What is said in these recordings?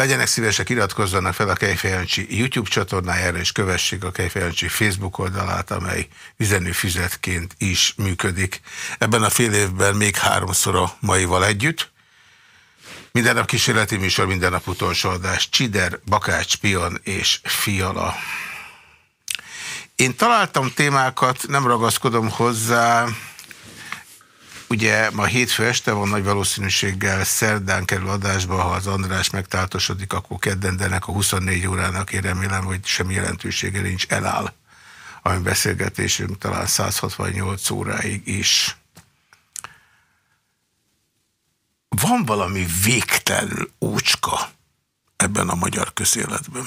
Legyenek szívesek, iratkozzanak fel a Kejfejancsi YouTube csatornájára, és kövessék a Kejfejancsi Facebook oldalát, amely üzenőfüzetként is működik. Ebben a fél évben még háromszor a maival együtt. Minden nap kísérleti műsor, minden nap utolsó adás. Csider, Bakács, Pion és Fiala. Én találtam témákat, nem ragaszkodom hozzá, Ugye ma hétfő este van nagy valószínűséggel szerdán kerül adásba, ha az András megtáltosodik, akkor kedden, de a 24 órának én remélem, hogy semmi jelentősége nincs, eláll. Ami beszélgetésünk talán 168 óráig is. Van valami végtelenül ócska ebben a magyar közéletben.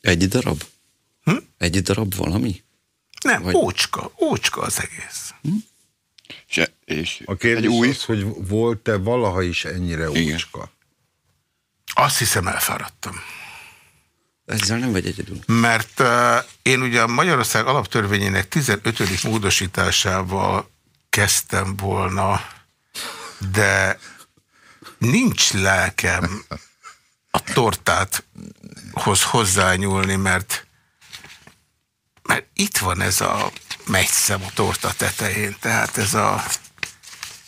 Egy darab? Hm? Egy darab valami? Nem, Vagy... ócska, ócska az egész. Hm? És, és a kérdés egy új... az, hogy volt-e valaha is ennyire Igen. ócska? Azt hiszem elfáradtam. Ezzel nem vagy egyedül. Mert uh, én ugye a Magyarország alaptörvényének 15. módosításával kezdtem volna, de nincs lelkem a tortát hoz hozzányúlni, mert mert itt van ez a megyszem a torta tetején, tehát ez a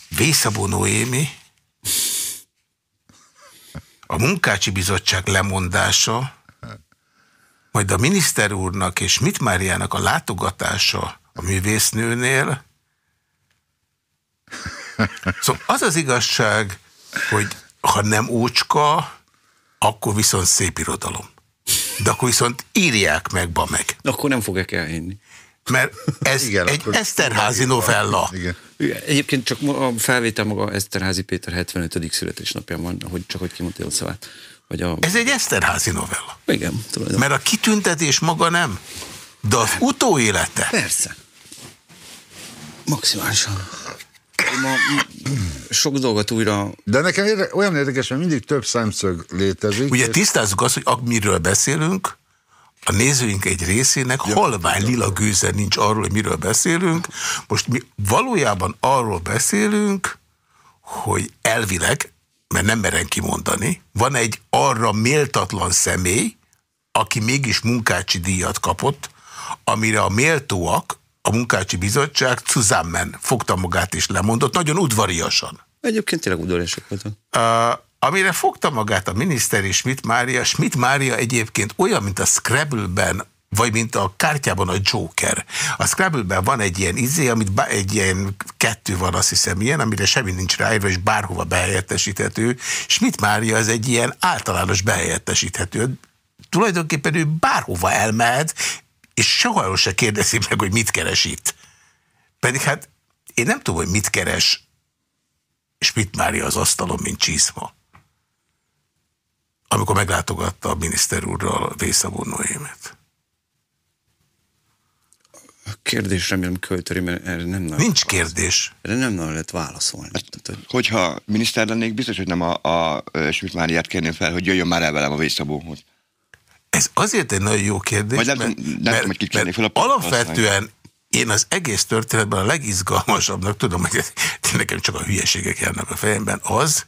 Vészabó Noémi, a munkácsi bizottság lemondása, majd a miniszter úrnak és mit Máriának a látogatása a művésznőnél. Szóval az az igazság, hogy ha nem ócska, akkor viszont szép irodalom. De akkor viszont írják meg, ba meg. Akkor nem fogják elhinni. Mert ez igen, egy Eszterházi novella. Igen. Egyébként csak a felvétel maga Eszterházi Péter 75. születésnapján van, hogy csak hogy kimondja a szavát. Hogy a... Ez egy Eszterházi novella. Igen. Tudom. Mert a kitüntetés maga nem, de az utóélete. Persze. Maximálisan ma sok dolgot újra... De nekem érde, olyan érdekes, hogy mindig több szemszög létezik. Ugye és... tisztázzuk azt, hogy miről beszélünk, a nézőink egy részének ja, halvány lila gőze nincs arról, hogy miről beszélünk. Most mi valójában arról beszélünk, hogy elvileg, mert nem meren kimondani, van egy arra méltatlan személy, aki mégis munkácsi díjat kapott, amire a méltóak, a munkácsi bizottság zusammen fogta magát és lemondott, nagyon udvariasan. Egyébként tényleg udvariasak voltak. Uh, amire fogta magát a miniszter és Schmidt Mária, Schmidt Mária egyébként olyan, mint a Scrabble-ben, vagy mint a kártyában a Joker. A Scrabble-ben van egy ilyen izé, amit egy ilyen kettő van, azt hiszem ilyen, amire semmi nincs ráírva, és bárhova behelyettesíthető. Schmidt Mária az egy ilyen általános behelyettesíthető. Tulajdonképpen ő bárhova elmehet, és soha se kérdezi meg, hogy mit keres itt. Pedig hát én nem tudom, hogy mit keres Schmidt Mária az asztalon, mint csíszma. Amikor meglátogatta a miniszter úrral Vészavó Noémet. A kérdés remélem költöri, mert erre nem nagyon Nincs kérdés. Erre nem nagyon lehet válaszolni. Hát, hogyha miniszter lennék, biztos, hogy nem a, a, Schmidt Máriát kérném fel, hogy jöjjön már el velem a Vészavóhoz. Ez azért egy nagyon jó kérdés, Vagy nem, mert, nem mert, tudom, mert, mert alapvetően én az egész történetben a legizgalmasabbnak tudom, hogy nekem csak a hülyeségek járnak a fejemben, az,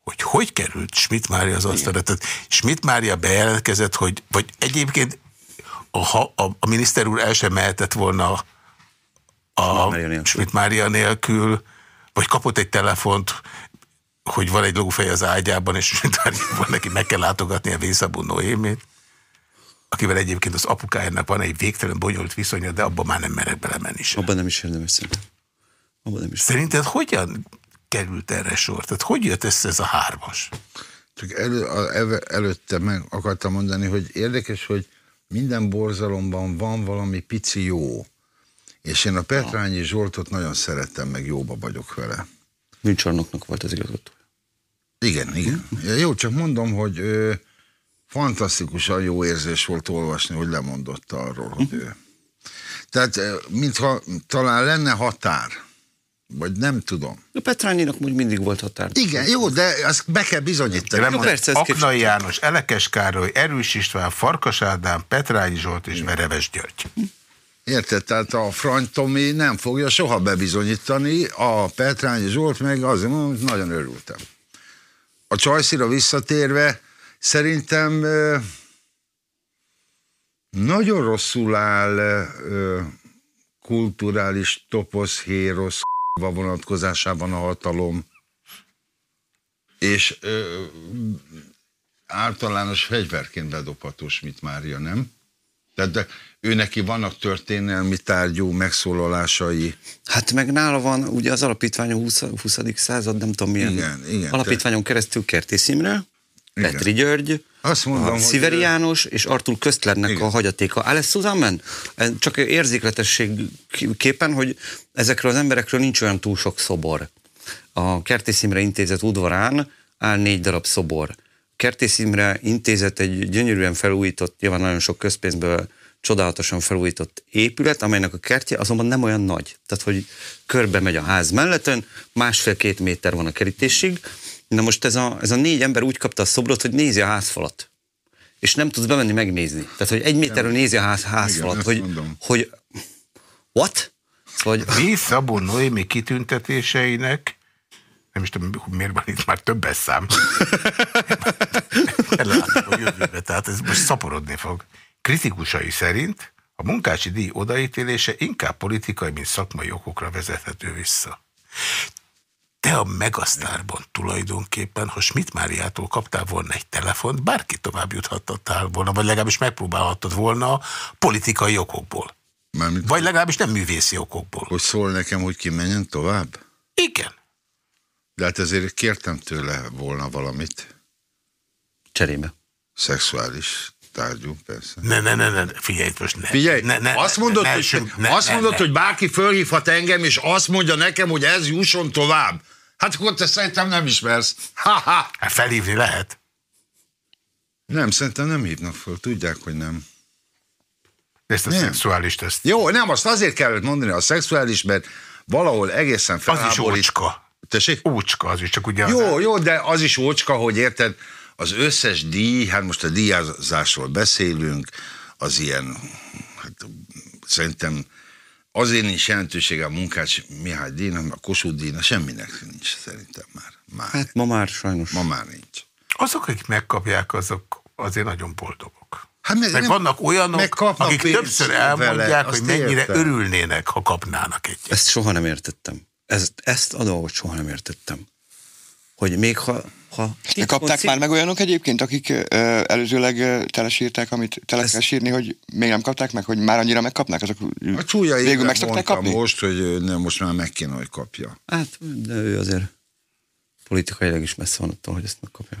hogy hogy került Schmidt Mária az asztalra. Tehát Schmidt Mária bejelentkezett, hogy, vagy egyébként a, a, a miniszter úr el sem mehetett volna a Schmidt Mária nélkül, vagy kapott egy telefont, hogy van egy lófej az ágyában, és van neki meg kell látogatni a Vészabú Noémét, akivel egyébként az apukájának van egy végtelen bonyolult viszonya, de abban már nem merek belemenni sem. Abban nem is érdemes szerintem. Abban nem is Szerinted hogyan került erre sor? Tehát hogy jött össze ez a hármas? Csak elő, el, előtte meg akartam mondani, hogy érdekes, hogy minden borzalomban van valami pici jó. És én a Petrányi Zsoltot nagyon szerettem, meg jóba vagyok vele. Műcsarnoknak volt az igazgató. Igen, igen. Jó, csak mondom, hogy ö, fantasztikusan jó érzés volt olvasni, hogy lemondott arról, hogy ő. Tehát, mintha talán lenne határ, vagy nem tudom. A Petrányinak úgy mindig volt határ. Igen, jó, de azt be kell bizonyítani. Nem, persze, Aknai János, Elekes Károly, Erős István, Farkas Ádám, Petrányi Zsolt és Vereves György. Érted? Tehát a Tomi nem fogja soha bebizonyítani, a Petrányi Zsolt meg azért mondom, hogy nagyon örültem. A Csajszira visszatérve, szerintem nagyon rosszul áll kulturális toposz, hérosz vonatkozásában a hatalom, és ö, általános fegyverként bedobható Schmidt Mária, nem? Tehát de ő neki vannak történelmi tárgyú megszólalásai. Hát meg nála van ugye az alapítványon 20. 20. század, nem tudom milyen. Igen, igen, Alapítványon keresztül Kertész Imre, Igen. Petri György, Azt mondom, a Sziveri János és Artur Köztlernek Igen. a hagyatéka. Alice Suzamen? Csak érzékletesség képen, hogy ezekről az emberekről nincs olyan túl sok szobor. A Kertész Imre intézet udvarán áll négy darab szobor. Kertész Imre intézet egy gyönyörűen felújított, nyilván nagyon sok közpénzből csodálatosan felújított épület, amelynek a kertje azonban nem olyan nagy. Tehát, hogy körbe megy a ház melleten, másfél-két méter van a kerítésig. Na most ez a, ez a négy ember úgy kapta a szobrot, hogy nézi a házfalat. És nem tudsz bemenni megnézni. Tehát, hogy egy méterről nézi a ház, házfalat. ezt hogy, mondom. hogy what? Szóval, hogy Mi Szabó Noémi kitüntetéseinek, nem is tudom, miért van itt már többes szám. Látom a jövőbe, tehát ez most szaporodni fog. Kritikusai szerint a munkási díj odaítélése inkább politikai, mint szakmai okokra vezethető vissza. Te a Megasztárban tulajdonképpen, ha Schmidt Máriától kaptál volna egy telefont, bárki tovább juthattál volna, vagy legalábbis megpróbálhattad volna politikai okokból. Mármint, Vagy legalábbis nem művészi okokból. hogy szól nekem, hogy ki menjen tovább? Igen. De hát ezért kértem tőle volna valamit. cserébe. Szexuális tárgyú, persze. Ne, ne, ne, ne, figyelj most ne. Figyelj, ne, ne, azt mondod, ne, hogy, ne, azt ne, mondod ne. hogy bárki fölhívhat engem, és azt mondja nekem, hogy ez jusson tovább. Hát akkor te szerintem nem ismersz. Ha-ha. Hát felhívni lehet. Nem, szerintem nem hívnak föl, tudják, hogy nem. Ezt a Nem. szexuális teszt. Jó, nem, azt azért kellett mondani a szexuális, mert valahol egészen Az is ócska. Tessék? Ócska az is, csak ugye Jó, az, jó, de az is ócska, hogy érted, az összes díj, hát most a díjazásról beszélünk, az ilyen, hát szerintem azért nincs jelentősége a munkács Mihály díjnak, a Kossuth díjnak, semminek nincs szerintem már. már. Hát ma már sajnos. Ma már nincs. azok, akik megkapják, azok azért nagyon boldogok. Hát meg, Meg nem- vannak olyanok, akik többször vele, elmondják, hogy azt mennyire értem. örülnének, ha kapnának egyet. Ezt soha nem értettem. Ezt, ezt a dolgot soha nem értettem. Hogy még ha... ha De kapták már meg olyanok egyébként, akik ö, előzőleg ö, telesírták, amit tele kell sírni, hogy még nem kapták meg, hogy már annyira megkapnak? Azok A csúlya végül meg szokták kapni? most, hogy nem, most már meg kéne, hogy kapja. Hát, de ő azért politikailag is messze van attól, hogy ezt megkapja.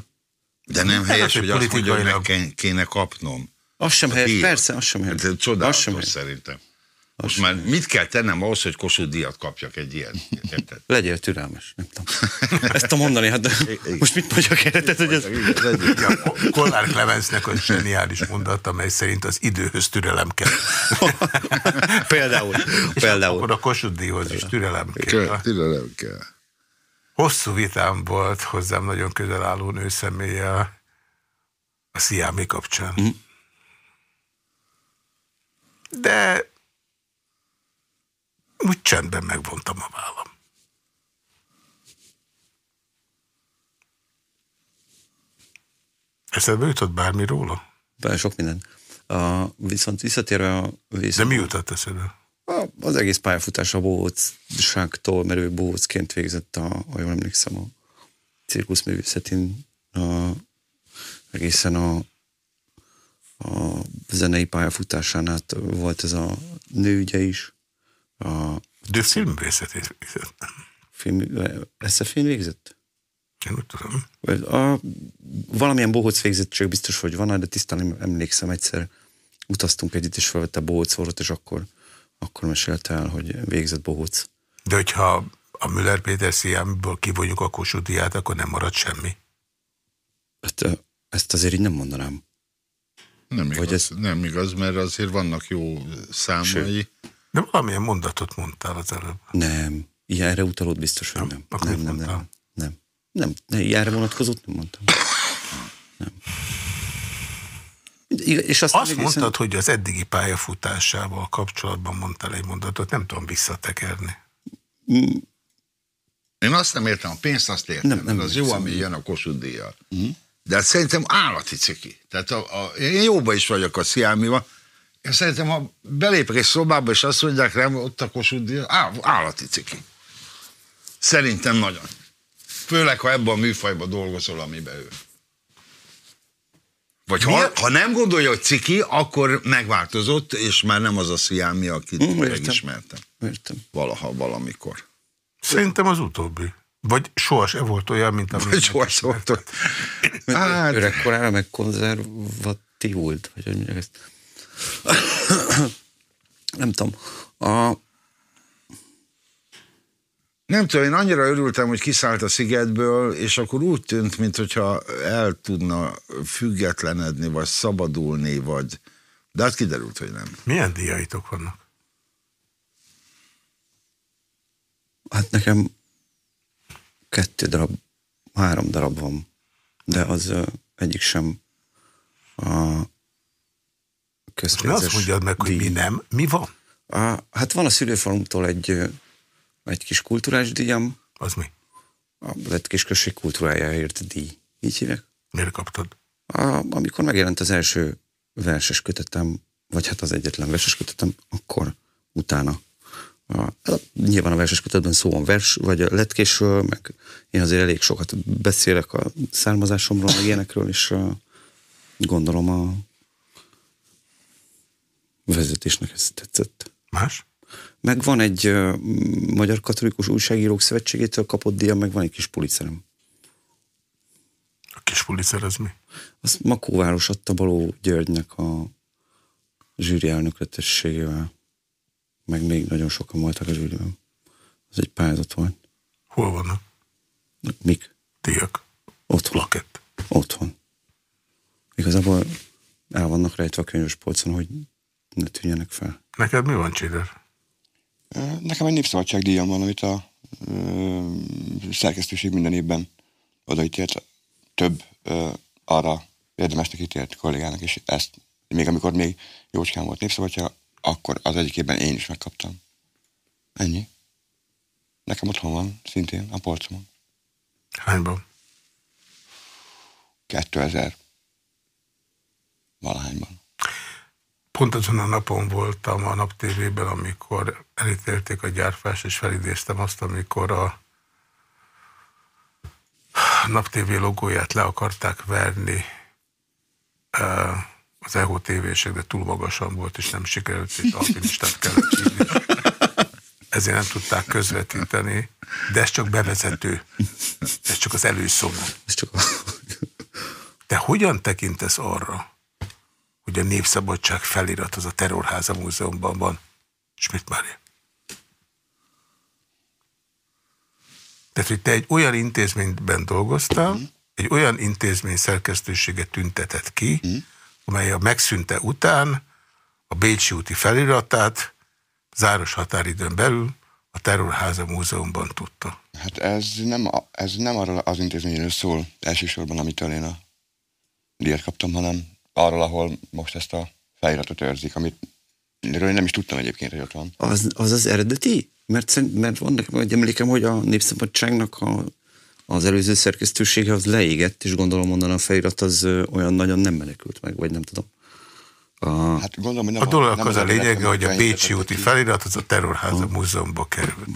De nem Hát helyes, az, hogy azt mondja, hogy meg kéne kapnom. Az sem helyes, Díjat. persze, az sem helyes. Hát, ez Az sem Csodálatos helyes. szerintem. Most már mit kell tennem ahhoz, hogy Kossuth díjat kapjak egy ilyen? Érted? Legyél türelmes, nem tudom. Ezt tudom mondani, hát de most mit mondjak erre? Tehát, hogy ez... Ja, a Kollár Clemensnek a zseniális mondat, amely szerint az időhöz türelem kell. Például. És Például. akkor a Kossuth díjhoz is türelem kell. Kell, Türelem kell. Hosszú vitám volt hozzám nagyon közel álló nő személye a Sziámi kapcsán. Mhm. De úgy csendben megvontam a vállam. Eszedbe jutott bármi róla? Bár sok minden. A, viszont visszatérve a, De vissza, mi jutott eszedbe? az egész pályafutás a bohócságtól, mert ő bohócként végzett, a, ha jól emlékszem, a cirkuszművészetén a, egészen a, a zenei pályafutásán át volt ez a nőügye is. A De filmművészetét végzett. film, SF-én végzett? Én úgy tudom. Vagy A, valamilyen bohóc végzettség biztos, hogy van, de tisztán emlékszem egyszer. Utaztunk együtt, és felvette bohóc orrot, és akkor, akkor mesélte el, hogy végzett bohóc. De hogyha a Müller Péter Sziámból kivonjuk a Kossuth akkor nem marad semmi. Hát, ezt azért így nem mondanám. Nem igaz, Vagy ez- nem igaz, mert azért vannak jó számai. De valamilyen mondatot mondtál az előbb. Nem. Ilyen erre utalód biztos, hogy Nem, nem. akkor Nem, nem, nem, nem. Nem, nem. Ilyenre vonatkozott, nem mondtam. Nem. És azt, Azt mondtad, hogy az eddigi pályafutásával kapcsolatban mondtál egy mondatot, nem tudom visszatekerni. Én azt nem értem, a pénzt azt értem, Nem, nem, az jó, ami jön a Kossuth díjjal. De hát szerintem állati ciki. Tehát a, a, én jóba is vagyok a Sziámival. Én szerintem, ha belépek egy szobába, és azt mondják rám, ott a Kossuth díj, á, állati ciki. Szerintem nagyon. Főleg, ha ebben a műfajban dolgozol, amiben ő. Vagy ha, ha nem gondolja, hogy ciki, akkor megváltozott, és már nem az a Sziámi, akit Mm, megismertem. Értem. Valaha, valamikor. Szerintem az utóbbi. Vagy sohasem volt olyan, mint ami... Vagy soha szóltott. Hát, Öregkorára meg konzervatívult, vagy hogy mondják ezt. nem tudom. A, nem tudom, én annyira örültem, hogy kiszállt a szigetből, és akkor úgy tűnt, mintha el tudna függetlenedni, vagy szabadulni, vagy... De hát kiderült, hogy nem. Milyen díjaitok vannak? hát nekem kettő darab, három darab van, de az egyik sem a Ne közpénzes azt mondjad meg, hogy díj. mi nem. Mi van? A, hát van a szülőfalumtól egy, egy kis kulturális díjam, Az mi? a lett kis község kultúrájáért díj. Így hívják? Miért kaptad? A, amikor megjelent az első verses kötetem, vagy hát az egyetlen verses kötetem, akkor utána. A, hát nyilván a verses kötetben szó van vers, vagy a letkésről, meg én azért elég sokat beszélek a származásomról, meg ilyenekről, és a, gondolom a vezetésnek ez tetszett. Más? Meg van egy uh, Magyar Katolikus Újságírók Szövetségétől kapott díja, meg van egy kis pulicerem. A kis pulicer az mi? Azt Makóváros adta Baló Györgynek a zsűri elnökletességével. Meg még nagyon sokan voltak a zsűriben. Ez egy pályázat volt. Hol vannak? Mik? Díjak. Otthon. Plakett. Otthon. Igazából el vannak rejtve a könyves polcon, hogy ne tűnjenek fel. Neked mi van, Csider? Nekem egy népszabadságdíjam van, amit a ö, szerkesztőség minden évben odaítélt. Több ö, arra érdemesnek ítélt kollégának, és ezt még amikor még jócskán volt népszabadság, akkor az egyik évben én is megkaptam. Ennyi. Nekem otthon van, szintén a polcomon. Hányban? 2000 valahányban. Pont azon a napon voltam a Nap TV-ben, amikor elítélték a gyárfás, és felidéztem azt, amikor a Nap TV logóját le akarták verni az EHO tévések, de túl magasan volt, és nem sikerült, és alpinistát kellett hívni. Ezért nem tudták közvetíteni, de ez csak bevezető. Ez csak az a... Te hogyan tekintesz arra, hogy a Népszabadság felirat az a Terrorháza Múzeumban van? Schmidt Mária. Tehát, hogy te egy olyan intézményben dolgoztál, egy olyan intézmény szerkesztőséget tüntetett ki, amely a megszűnte után a Bécsi úti feliratát záros határidőn belül a Terrorháza Múzeumban tudta. Hát ez nem, ez nem arról az intézményről szól elsősorban, amitől én a díjat kaptam, hanem arról, ahol most ezt a feliratot őrzik, amit erről én nem is tudtam egyébként, hogy ott van. Az az, az eredeti? Mert, szerint, mert van nekem egy emlékem, hogy a Népszabadságnak a, az előző szerkesztősége az leégett, és gondolom onnan a felirat az olyan nagyon nem menekült meg, vagy nem tudom. A, Hát gondolom, hogy nem A dolog nem az a lényege, hogy a Bécsi úti felirat az a Terrorháza Múzeumba került.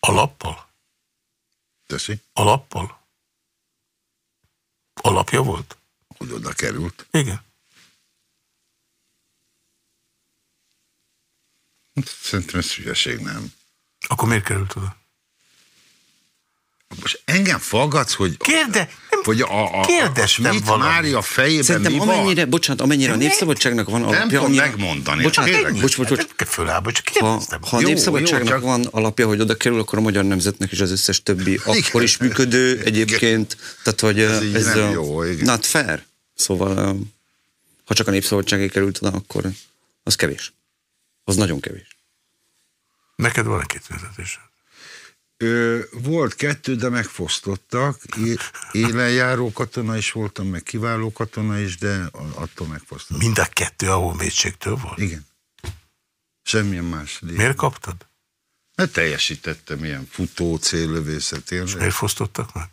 Alappal? Teszi, Alappal? Alapja volt? Hogy oda került. Igen. Szerintem ez hülyeség, nem? Akkor miért került oda? Most engem faggatsz, hogy, Kérde, nem, hogy a, a, a kérdeztem Schmidt valamit. Mária fejében Szerintem mi amennyire, van? bocsánat, amennyire a Népszabadságnak van alapja, tudom annyira, megmondani, Bocsánat, tényleg. bocs, bocs, bocs, Nem kell fölállni, csak ha, ha a Jó, Népszabadságnak jó, csak- van alapja, hogy oda kerül, akkor a magyar nemzetnek is az összes többi akkor is működő egyébként. Tehát, hogy Ez ez, nem a, jó, igen. not fair. Szóval, ha csak a Népszabadságé került oda, akkor az kevés. Az nagyon kevés. Neked van egy kitüntetésed. Ö, volt kettő, de megfosztottak. Élenjáró katona is voltam, meg kiváló katona is, de attól megfosztottak. Mind a kettő a honvédségtől volt? Igen. Semmilyen más. Miért kaptad? Mert teljesítettem ilyen futó céllövészet. Miért fosztottak meg?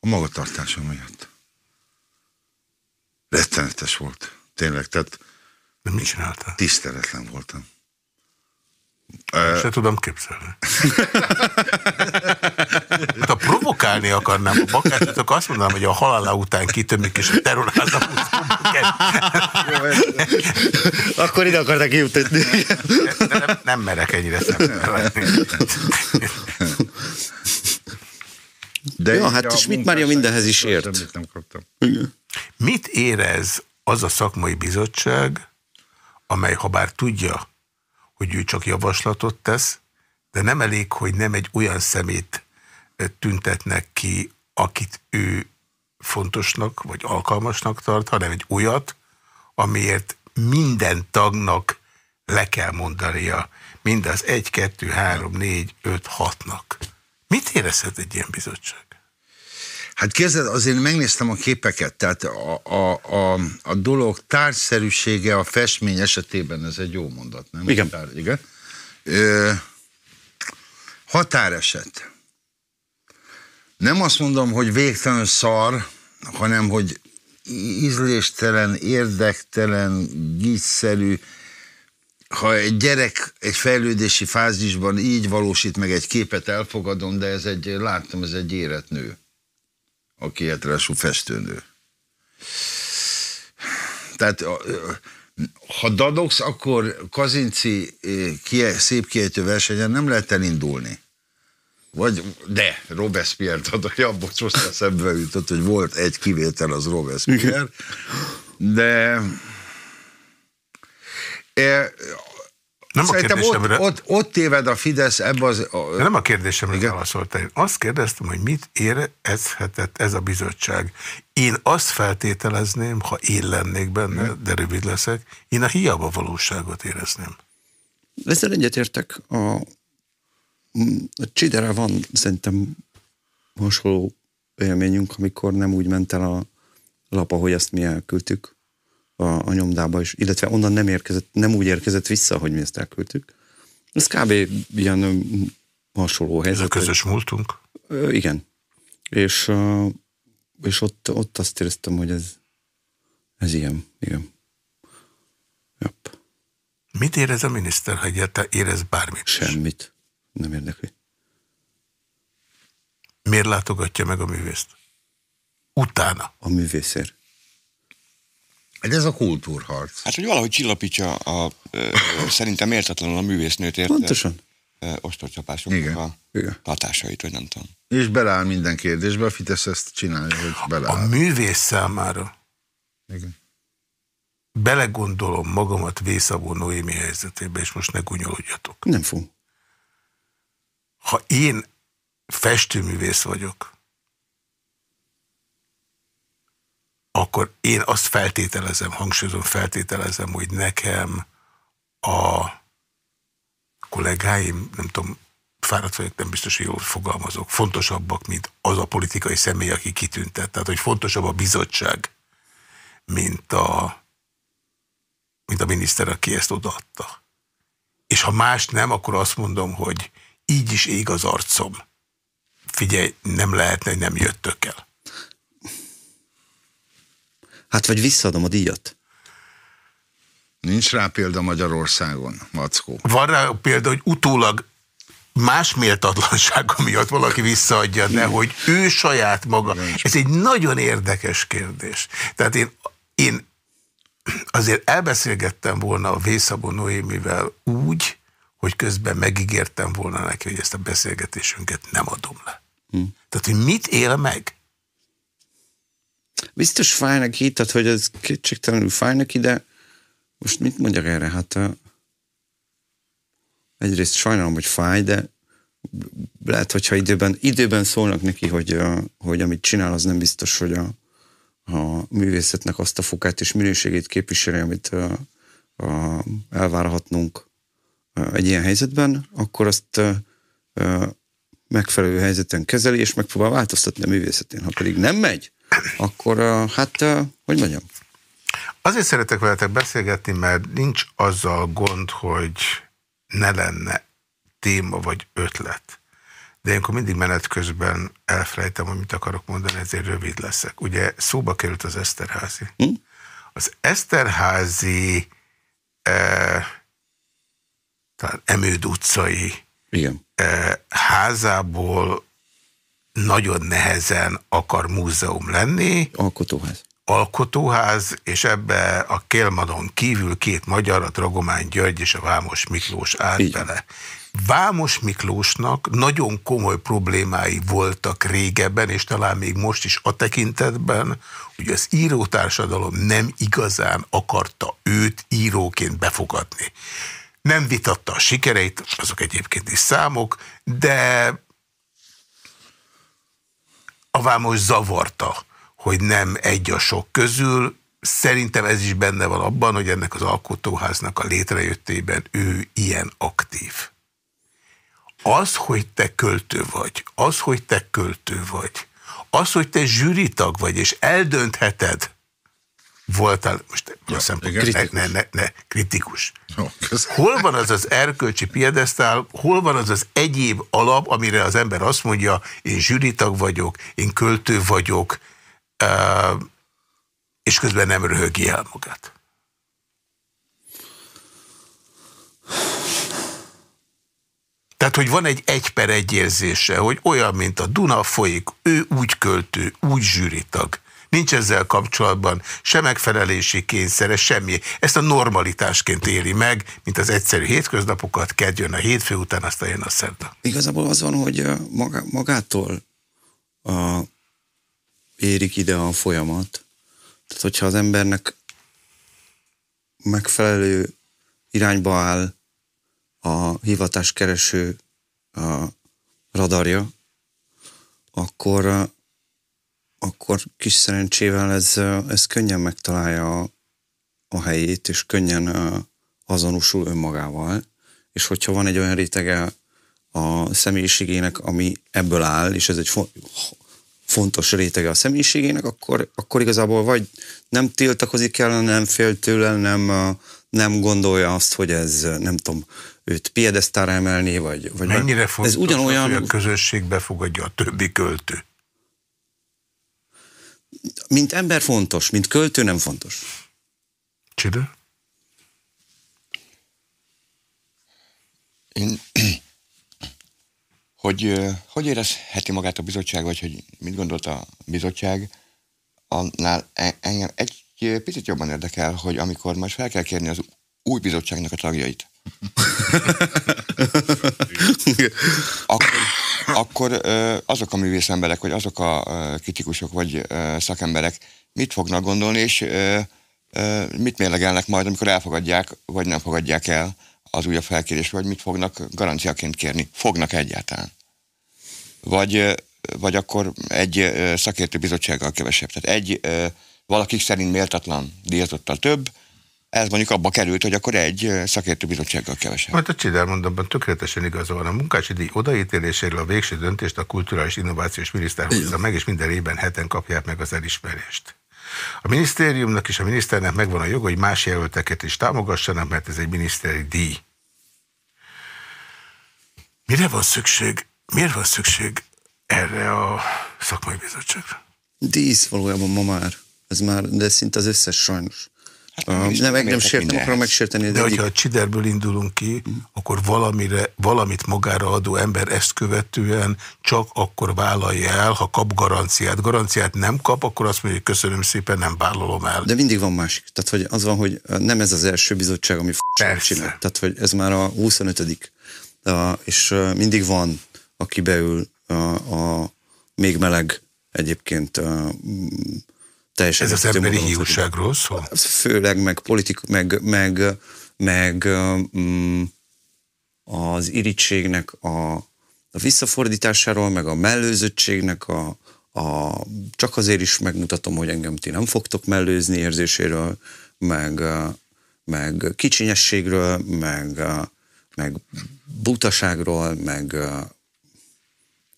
A magatartásom miatt. Rettenetes volt. Tényleg, tehát De mit csináltál? tiszteletlen voltam. Se tudom képzelni. hát, ha provokálni akarnám a bakát, akkor azt mondanám, hogy a halála után kitömik, és a terrorházam Akkor ide akartak kijutatni. De nem, nem merek ennyire szemben De Ja, hát és mit Mária mindenhez is ért? Nem kaptam. Mit érez az a szakmai bizottság, amely ha bár tudja, hogy ő csak javaslatot tesz, de nem elég, hogy nem egy olyan szemét tüntetnek ki, akit ő fontosnak vagy alkalmasnak tart, hanem egy olyat, amiért minden tagnak le kell mondania, mind az 1, 2, 3, 4, 5, 6-nak. Mit érezhet egy ilyen bizottság? Hát képzeld, azért megnéztem a képeket, tehát a, a, a, a dolog tárgyszerűsége a festmény esetében, ez egy jó mondat, nem? Igen. Tár, igen. Ö, határeset. Nem azt mondom, hogy végtelen szar, hanem, hogy ízléstelen, érdektelen, gígyszerű, ha egy gyerek egy fejlődési fázisban így valósít meg egy képet, elfogadom, de ez egy, láttam, ez egy érett nő aki ráadásul festőnő. Tehát a- ha dadogsz, akkor Kazinci kie, szép kiejtő versenyen nem lehet elindulni. Vagy, de, Robespierre-t ad, ja, bocs, most eszembe jutott, hogy volt egy kivétel, az Robespierre, de e, Nem a szerintem ott, kérdésemre, ott, ott téved a Fidesz ebbe az... A, De nem a kérdésemre Igen. válaszoltál. Én azt kérdeztem, hogy mit érezhetett ez a bizottság. Én azt feltételezném, ha én lennék benne, de rövid leszek, én a hiába valóságot érezném. Ezzel egyetértek. A, a Csidere van szerintem hasonló élményünk, amikor nem úgy ment el a lap, ahogy ezt mi elküldtük a, a nyomdába is, illetve onnan nem, érkezett, nem úgy érkezett vissza, hogy mi ezt elküldtük. Ez kb. ilyen hasonló Ez helyzet. a közös múltunk. Ö, Igen. És, és ott, ott azt éreztem, hogy ez, ez ilyen. Igen. Jop. Mit érez a miniszter, ha egyáltalán érez bármit? is? Semmit. Nem érdekli. Miért látogatja meg a művészt? Utána. A művészér. Hát ez a kultúrharc. Hát, hogy valahogy csillapítsa a, ö, szerintem értetlenül a művésznőt ért Pontosan. ostorcsapásoknak Igen. a Igen. hatásait, vagy nem tudom. És beleáll minden kérdésbe, a Fidesz ezt csinálja, hogy A beleáll. művész számára Igen. belegondolom magamat Vészabó Noémi helyzetébe, és most ne gunyolódjatok. Nem fog. Ha én festőművész vagyok, akkor én azt feltételezem, hangsúlyozom, feltételezem, hogy nekem a kollégáim, nem tudom, fáradt vagyok, nem biztos, hogy jól fogalmazok, fontosabbak, mint az a politikai személy, aki kitüntet. Tehát, hogy fontosabb a bizottság, mint a, mint a miniszter, aki ezt odaadta. És ha más nem, akkor azt mondom, hogy így is ég az arcom. Figyelj, nem lehetne, hogy nem jöttök el. Hát vagy visszaadom a díjat. Nincs rá példa Magyarországon, Mackó. Van rá példa, hogy utólag más méltatlansága miatt valaki visszaadja, de hogy ő saját maga. Ez egy nagyon érdekes kérdés. Tehát én, én azért elbeszélgettem volna a Vészabó Noémivel úgy, hogy közben megígértem volna neki, hogy ezt a beszélgetésünket nem adom le. Hm. Tehát, hogy mit él meg? Biztos fáj neki, tehát hogy ez kétségtelenül fáj neki, de most mit mondjak erre? Hát uh, egyrészt sajnálom, hogy fáj, de lehet, hogyha időben, időben szólnak neki, hogy, hogy amit csinál, az nem biztos, hogy a, a művészetnek azt a fokát és minőségét képviseli, amit uh, uh, elvárhatnunk egy ilyen helyzetben, akkor azt uh, uh, megfelelő helyzeten kezeli, és megpróbál változtatni a művészetén. Ha pedig nem megy, akkor hát, hogy mondjam, Azért szeretek veletek beszélgetni, mert nincs azzal gond, hogy ne lenne téma vagy ötlet, de ilyenkor mindig menet közben elfelejtem, amit akarok mondani, ezért rövid leszek. Ugye szóba került az Eszterházi. Hm? Az Eszterházi eh, talán Emőd utcai Igen. Eh, házából nagyon nehezen akar múzeum lenni. Alkotóház. Alkotóház, és ebbe a Kélmadon kívül két magyar, a Dragomán György és a Vámos Miklós állt Így. bele. Vámos Miklósnak nagyon komoly problémái voltak régebben, és talán még most is a tekintetben, hogy az írótársadalom nem igazán akarta őt íróként befogadni. Nem vitatta a sikereit, azok egyébként is számok, de a Vámos zavarta, hogy nem egy a sok közül. Szerintem ez is benne van abban, hogy ennek az alkotóháznak a létrejöttében ő ilyen aktív. Az, hogy te költő vagy, az, hogy te költő vagy, az, hogy te zsűritag vagy, és eldöntheted, voltál, most ja, szempont, ne, ne, ne, ne, kritikus. Jó. Hol van az az erkölcsi piedesztál, hol van az az egyéb alap, amire az ember azt mondja, én zsűritag vagyok, én költő vagyok, és közben nem röhögi el magát. Tehát, hogy van egy egy per egy érzése, hogy olyan, mint a Duna folyik, ő úgy költő, úgy zsűritag. Nincs ezzel kapcsolatban se megfelelési kényszere, semmi. Ezt a normalitásként éli meg, mint az egyszerű hétköznapokat, kedd a hétfő után, aztán jön a szerda. Igazából az van, hogy maga, magától a, érik ide a folyamat. Tehát, hogyha az embernek megfelelő irányba áll a hivatáskereső a radarja, akkor, ö, akkor kis szerencsével ez, ez könnyen megtalálja a, a helyét, és könnyen azonosul önmagával. És hogyha van egy olyan rétege a személyiségének, ami ebből áll, és ez egy fo- fontos rétege a személyiségének, akkor, akkor igazából vagy nem tiltakozik el, nem fél tőle, nem, nem gondolja azt, hogy ez, nem tudom, őt piedesztára emelni, vagy... vagy Mennyire fontos ez ugyanolyan, az, hogy a közösség befogadja a többi költő? Mint ember fontos, mint költő nem fontos. Csida? Én, hogy hogy érezheti magát a bizottság, vagy hogy mit gondolt a bizottság, annál e- engem egy picit jobban érdekel, hogy amikor majd fel kell kérni az új bizottságnak a tagjait, akkor, akkor azok a művész emberek, vagy azok a kritikusok, vagy szakemberek mit fognak gondolni, és mit mérlegelnek majd, amikor elfogadják, vagy nem fogadják el az újabb felkérést, vagy mit fognak garanciaként kérni. Fognak egyáltalán. Vagy, vagy akkor egy szakértő bizottsággal kevesebb. Tehát egy valakik szerint méltatlan díjazottal több, ez mondjuk abba került, hogy akkor egy ö, szakértő bizottsággal kevesebb. Majd a Csidár mondomban tökéletesen igaza van. A munkási díj odaítéléséről a végső döntést a Kulturális Innovációs Miniszter hozza meg, és minden évben heten kapják meg az elismerést. A minisztériumnak és a miniszternek megvan a joga, hogy más jelölteket is támogassanak, mert ez egy miniszteri díj. Mire van szükség? Miért van szükség erre a szakmai bizottságra? Dísz valójában ma már. Ez már, de szinte az összes sajnos. Hát nem nem, nem nem, sértem, akarom megsérteni, de, De hogyha a csiderből indulunk ki, akkor valamire, valamit magára adó ember ezt követően csak akkor vállalja el, ha kap garanciát. Garanciát nem kap, akkor azt mondja, hogy köszönöm szépen, nem vállalom el. De mindig van másik. Tehát, hogy az van, hogy nem ez az első bizottság, ami csinál. Tehát, hogy ez már a 25 uh, és uh, mindig van, aki beül uh, a még meleg egyébként uh, mm, teljesen... Ez az emberi hiúságról szól? főleg meg politik, meg, meg, meg mm, az irítségnek a, a visszafordításáról, meg a mellőzöttségnek a, a, csak azért is megmutatom, hogy engem ti nem fogtok mellőzni érzéséről, meg, meg kicsinyességről, meg, meg butaságról, meg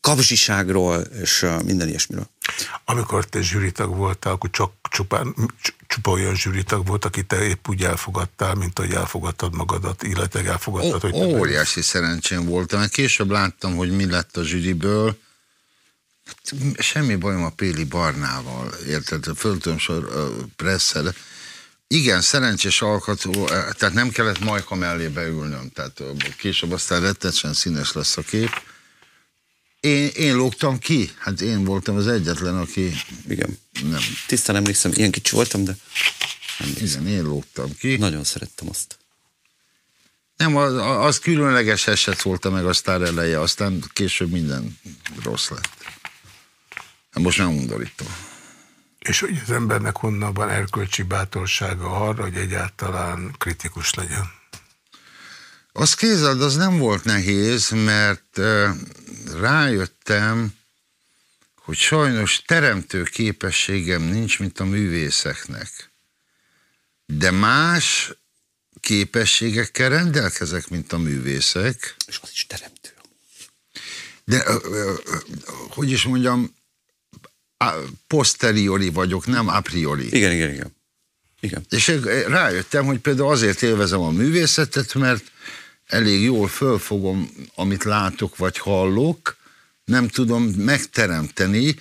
kapzsiságról és minden ilyesmiről. Amikor te zsűritag voltál, akkor csak csupán, csupa olyan zsűritag volt, akit te épp úgy elfogadtál, mint hogy elfogadtad magadat, illetve elfogadtad, o, hogy... Óriási szerencsém voltam, mert később láttam, hogy mi lett a zsűriből, semmi bajom a Péli Barnával, érted? Föltöm sor presszel. Igen, szerencsés alkató, tehát nem kellett Majka mellé beülnöm, tehát később aztán rettetsen színes lesz a kép. Én, én lógtam ki, hát én voltam az egyetlen, aki... Igen. Nem. Tisztán emlékszem, ilyen kicsi voltam, de... Igen, én lógtam ki. Nagyon szerettem azt. Nem, az, az különleges eset volt meg a sztár eleje, aztán később minden rossz lett. Most nem undorító. És hogy az embernek honnan van erkölcsi bátorsága arra, hogy egyáltalán kritikus legyen? Az kézeld, az nem volt nehéz, mert rájöttem, hogy sajnos teremtő képességem nincs, mint a művészeknek. De más képességekkel rendelkezek, mint a művészek. És az is teremtő. De, hogy is mondjam, posteriori vagyok, nem a priori. Igen, igen, igen. igen. És rájöttem, hogy például azért élvezem a művészetet, mert elég jól fölfogom, amit látok vagy hallok, nem tudom megteremteni,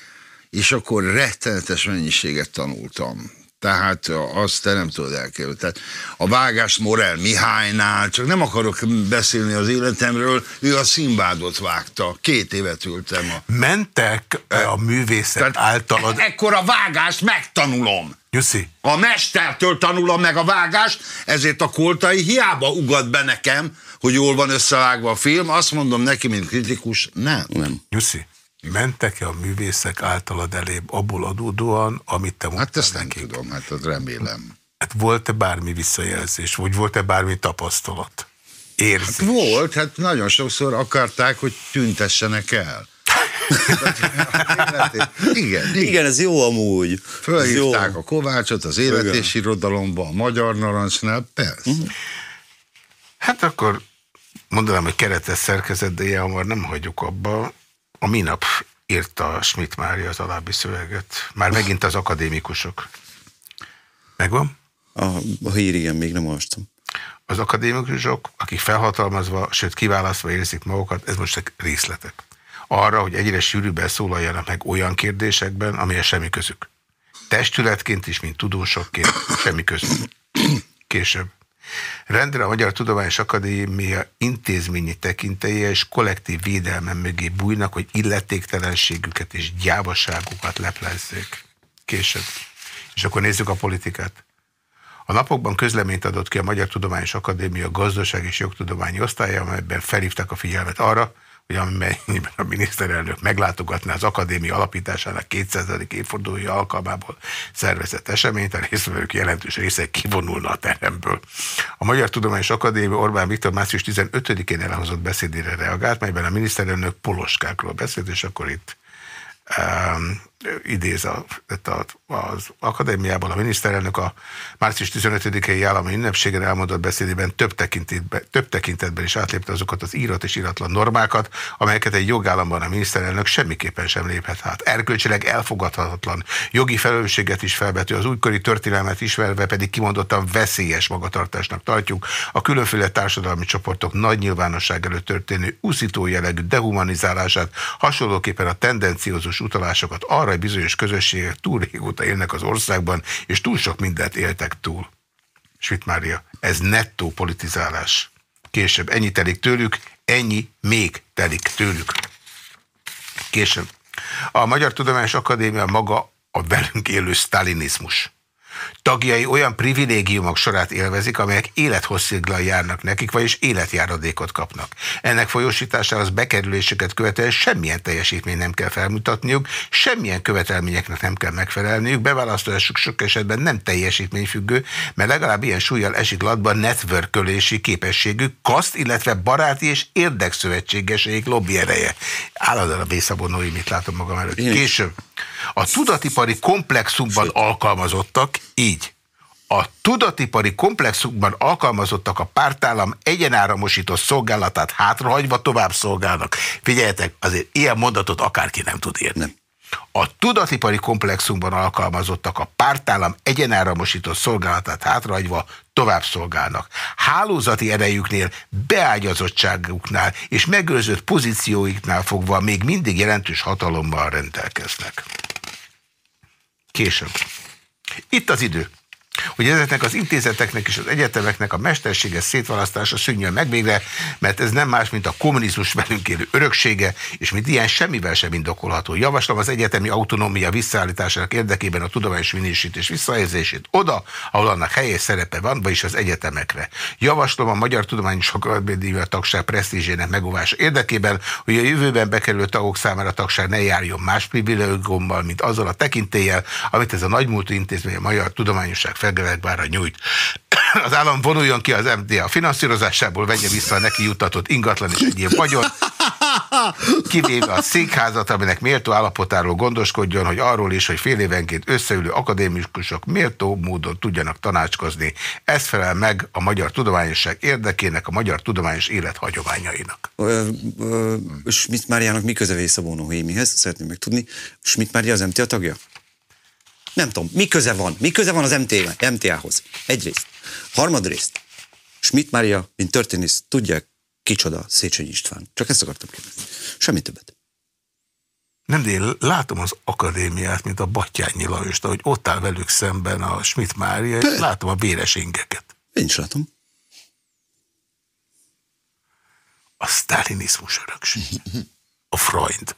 és akkor rettenetes mennyiséget tanultam. Tehát azt te nem tudod elkerülni. Tehát a vágás Morel Mihálynál, csak nem akarok beszélni az életemről, ő a Szimbádot vágta. Két évet ültem. A... Mentek a művészet általad... E ekkor a vágást megtanulom. Jussi. A mestertől tanulom meg a vágást, ezért a koltai hiába ugat be nekem, hogy jól van összevágva a film, azt mondom neki, mint kritikus, nem. Nem. Jussi mentek-e a művészek általad elébb abból adódóan, amit te mondtál Hát ezt nem nekik? tudom, hát azt remélem. Hát volt-e bármi visszajelzés, vagy volt-e bármi tapasztalat? Érzés? Hát volt, hát nagyon sokszor akarták, hogy tüntessenek el. igen, igen. Igen, ez jó amúgy. Fölhívták jó. a Kovácsot az életésirodalomba, a Magyar Narancsnál, persze. Mhm. Hát akkor mondanám, hogy keretes szerkezet, de ilyen hamar nem hagyjuk abba. A minap írta Schmidt Mária az alábbi szöveget. Már megint az akadémikusok. Megvan? A, a hír igen, még nem olvastam. Az akadémikusok, akik felhatalmazva, sőt kiválasztva érzik magukat, ez most részletek. Arra, hogy egyre sűrűbben szólaljanak meg olyan kérdésekben, amilyen semmi közük. Testületként is, mint tudósokként semmi közük. Később. Rendre a Magyar Tudományos Akadémia intézményi tekintélye és kollektív védelme mögé bújnak, hogy illetéktelenségüket és gyávaságukat leplezzék. Később. És akkor nézzük a politikát. A napokban közleményt adott ki a Magyar Tudományos Akadémia gazdaság és jogtudományi osztálya, amelyben felhívták a figyelmet arra, hogy amennyiben a miniszterelnök meglátogatná az akadémia alapításának 200. évfordulója alkalmából szervezett eseményt, a résztvevők jelentős része kivonulna a teremből. A Magyar Tudományos Akadémia Orbán Viktor március 15-én elhozott beszédére reagált, melyben a miniszterelnök poloskákról beszélt, és akkor itt um, idéz a, a, az akadémiából a miniszterelnök a március 15-i állami ünnepségen elmondott beszédében több tekintetben, több tekintetben is átlépte azokat az írat és íratlan normákat, amelyeket egy jogállamban a miniszterelnök semmiképpen sem léphet hát. Erkölcsileg elfogadhatatlan. Jogi felelősséget is felvető, az újkori történelmet ismerve pedig kimondottan veszélyes magatartásnak tartjuk. A különféle társadalmi csoportok nagy nyilvánosság előtt történő úszító jellegű dehumanizálását, hasonlóképpen a tendenciózus utalásokat arra hogy bizonyos közösségek túl régóta élnek az országban, és túl sok mindent éltek túl. Svit Mária, ez nettó politizálás. Később ennyi telik tőlük, ennyi még telik tőlük. Később. A Magyar Tudományos Akadémia maga a velünk élő sztalinizmus. Tagjai olyan privilégiumok sorát élvezik, amelyek élethossziglan járnak nekik, vagyis életjáradékot kapnak. Ennek folyósításához bekerüléseket követően semmilyen teljesítmény nem kell felmutatniuk, semmilyen követelményeknek nem kell megfelelniük, beválasztásuk sok esetben nem teljesítményfüggő, mert legalább ilyen súlyjal esik latba networkölési képességük, kaszt, illetve baráti és érdekszövetségeseik lobby ereje. Állandóan a vészabonói, mit látom magam előtt. Később. A tudatipari komplexumban alkalmazottak így a tudatipari komplexumban alkalmazottak a pártállam egyenáramosított szolgálatát hátrahagyva tovább szolgálnak. Figyeljetek, azért ilyen mondatot akárki nem tud írni. Nem. A tudatipari komplexumban alkalmazottak a pártállam egyenáramosított szolgálatát hátrahagyva tovább szolgálnak. Hálózati erejüknél, beágyazottságuknál és megőrzött pozícióiknál fogva még mindig jelentős hatalommal rendelkeznek. Később. Itt az idő hogy ezeknek az intézeteknek és az egyetemeknek a mesterséges szétválasztása szűnjön meg végre, mert ez nem más, mint a kommunizmus velünk élő öröksége, és mint ilyen semmivel sem indokolható. Javaslom az egyetemi autonómia visszaállításának érdekében a tudományos minősítés visszahelyezését oda, ahol annak helyes szerepe van, vagyis az egyetemekre. Javaslom a Magyar Tudományos Akadémia tagság presztízsének megóvása érdekében, hogy a jövőben bekerülő tagok számára a tagság ne járjon más privilégiummal, mint azzal a tekintéllyel, amit ez a nagymúltú intézmény a Magyar Tudományosság Fegerekbára nyújt. Az állam vonuljon ki az MDA finanszírozásából, vegye vissza a neki juttatott ingatlan és egyéb vagyon, kivéve a székházat, aminek méltó állapotáról gondoskodjon, hogy arról is, hogy fél évenként összeülő akadémikusok méltó módon tudjanak tanácskozni. Ez felel meg a magyar tudományosság érdekének, a magyar tudományos élet hagyományainak. Schmidt Máriának mi köze Vészabónó Hémihez? Szeretném megtudni. Schmidt Mária az MTA tagja? Nem tudom, mi köze van? Mi köze van az MTA-hoz? Egyrészt. Harmadrészt. Schmidt Mária, mint történész, tudják, kicsoda Széchenyi István. Csak ezt akartam kérdezni. Semmi többet. Nem, de én látom az akadémiát, mint a Battyányi Lajost, hogy ott áll velük szemben a Schmidt Mária, és látom a véres ingeket. Én is látom. A sztálinizmus örökség. A Freud.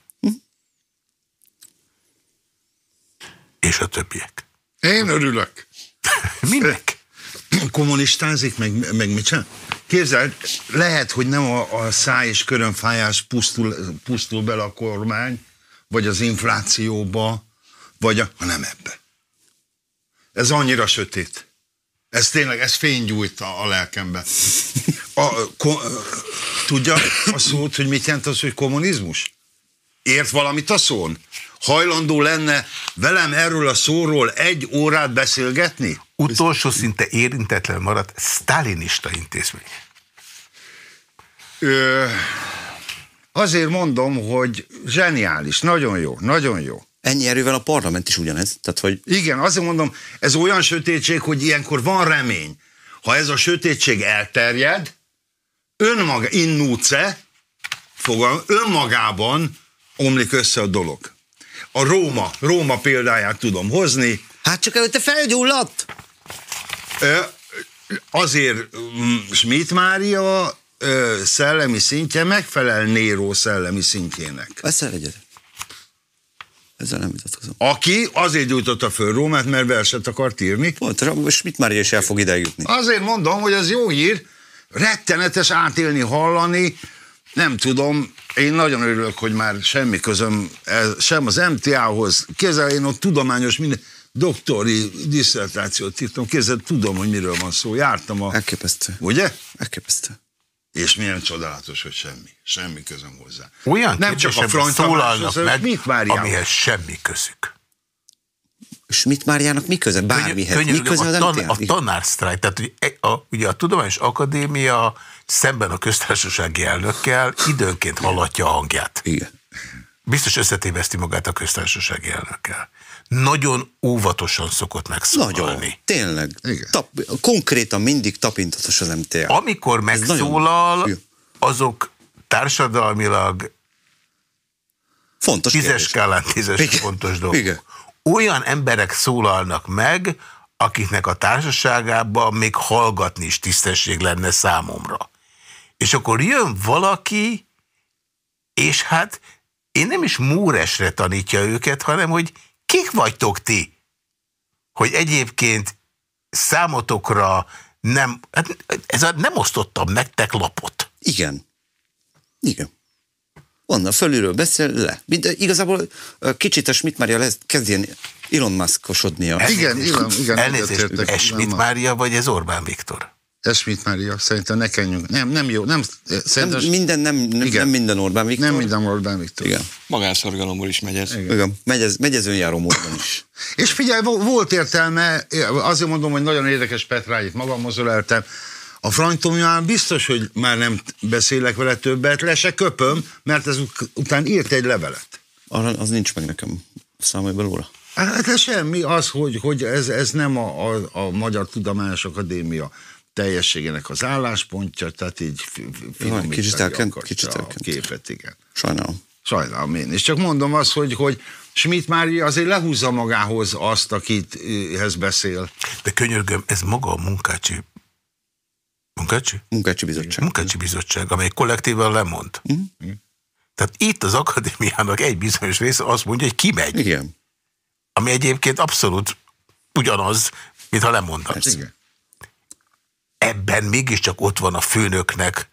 És a többiek. Én örülök. Minek? Kommunistázik, meg, meg mit csinál? Képzeld, lehet, hogy nem a, a száj és körönfájás pusztul, pusztul bele a kormány, vagy az inflációba, vagy a, hanem ebbe. Ez annyira sötét. Ez tényleg, ez fénygyújt a, a lelkembe. A, ko, tudja a szót, hogy mit jelent az, hogy kommunizmus? Ért valamit a szón? hajlandó lenne velem erről a szóról egy órát beszélgetni? Utolsó szinte érintetlen maradt sztálinista intézmény. Ö, azért mondom, hogy zseniális, nagyon jó, nagyon jó. Ennyi erővel a parlament is ugyanez. Tehát, hogy... Igen, azért mondom, ez olyan sötétség, hogy ilyenkor van remény. Ha ez a sötétség elterjed, önmaga, innúce, fogalm, önmagában omlik össze a dolog a Róma, Róma példáját tudom hozni. Hát csak előtte felgyulladt. Azért mm, Schmidt Mária szellemi szintje megfelel Néró szellemi szintjének. Ezzel egyet. Ezzel nem vitatkozom. Aki azért gyújtotta föl Rómát, mert verset akart írni. Pont, Schmidt Mária is el fog ide jutni. Azért mondom, hogy ez jó hír, rettenetes átélni, hallani, nem tudom, én nagyon örülök, hogy már semmi közöm sem az MTA-hoz. Kézzel én ott tudományos minden, doktori diszertációt írtam, kézzel tudom, hogy miről van szó. Jártam a... Elképesztő. Ugye? Elképesztő. És milyen csodálatos, hogy semmi. Semmi közöm hozzá. Olyan nem csak a szólalnak meg, mit amihez semmi közük. Schmidt Máriának mi köze? Bármihez. Könyör, mi köze a, tan, a tanársztrájk, tehát ugye a, ugye a Tudományos Akadémia szemben a köztársasági elnökkel időnként hallatja a hangját. Igen. Biztos összetéveszti magát a köztársasági elnökkel. Nagyon óvatosan szokott megszólalni. Nagyon, tényleg. Tap, konkrétan mindig tapintatos az MTA. Amikor megszólal, azok társadalmilag fontos tízes skálán tízes Igen. fontos dolgok. Igen. Olyan emberek szólalnak meg, akiknek a társaságában még hallgatni is tisztesség lenne számomra. És akkor jön valaki, és hát én nem is Móresre tanítja őket, hanem hogy kik vagytok ti? Hogy egyébként számotokra nem, hát ez a, nem osztottam nektek lapot. Igen. Igen. Onnan fölülről beszél le. Mind, igazából kicsit a Schmidt Mária lesz, kezdjen Elon Musk-osodnia. Igen, igen, igen. Elnézést, ez Schmidt Mária vagy ez Orbán Viktor? Ez Schmidt Mária, szerintem ne kenjünk. Nem, nem jó. Nem, szerintem Nem, minden, nem, nem, Igen. nem minden Orbán Viktor. nem minden Orbán Viktor. Igen. Magánszorgalomból is megy ez. Igen. Megy, ez, megy ez önjáró módon is. És figyelj, vo- volt értelme, azért mondom, hogy nagyon érdekes Petrányit magam mozoleltem. A Frantomján biztos, hogy már nem beszélek vele többet, le se köpöm, mert ez ut- után írt egy levelet. Arra, az nincs meg nekem. Számolj belőle. Hát ez semmi, az, hogy, hogy ez, ez nem a, a, a Magyar Tudományos Akadémia teljességének az álláspontja, tehát így fi- fi- finomítani kicsit elkent- kicsit a képet, igen. Sajnálom. Sajnálom én. És csak mondom azt, hogy, hogy Schmidt Mária azért lehúzza magához azt, akit ehhez beszél. De könyörgöm, ez maga a munkácsi Munkácsi? Munkácsi bizottság. Munkácsi bizottság, amely kollektívan lemond. Mhm. Tehát itt az akadémiának egy bizonyos része azt mondja, hogy kimegy. Igen. Ami egyébként abszolút ugyanaz, mint ha lemondasz. Igen. Ebben mégiscsak ott van a főnöknek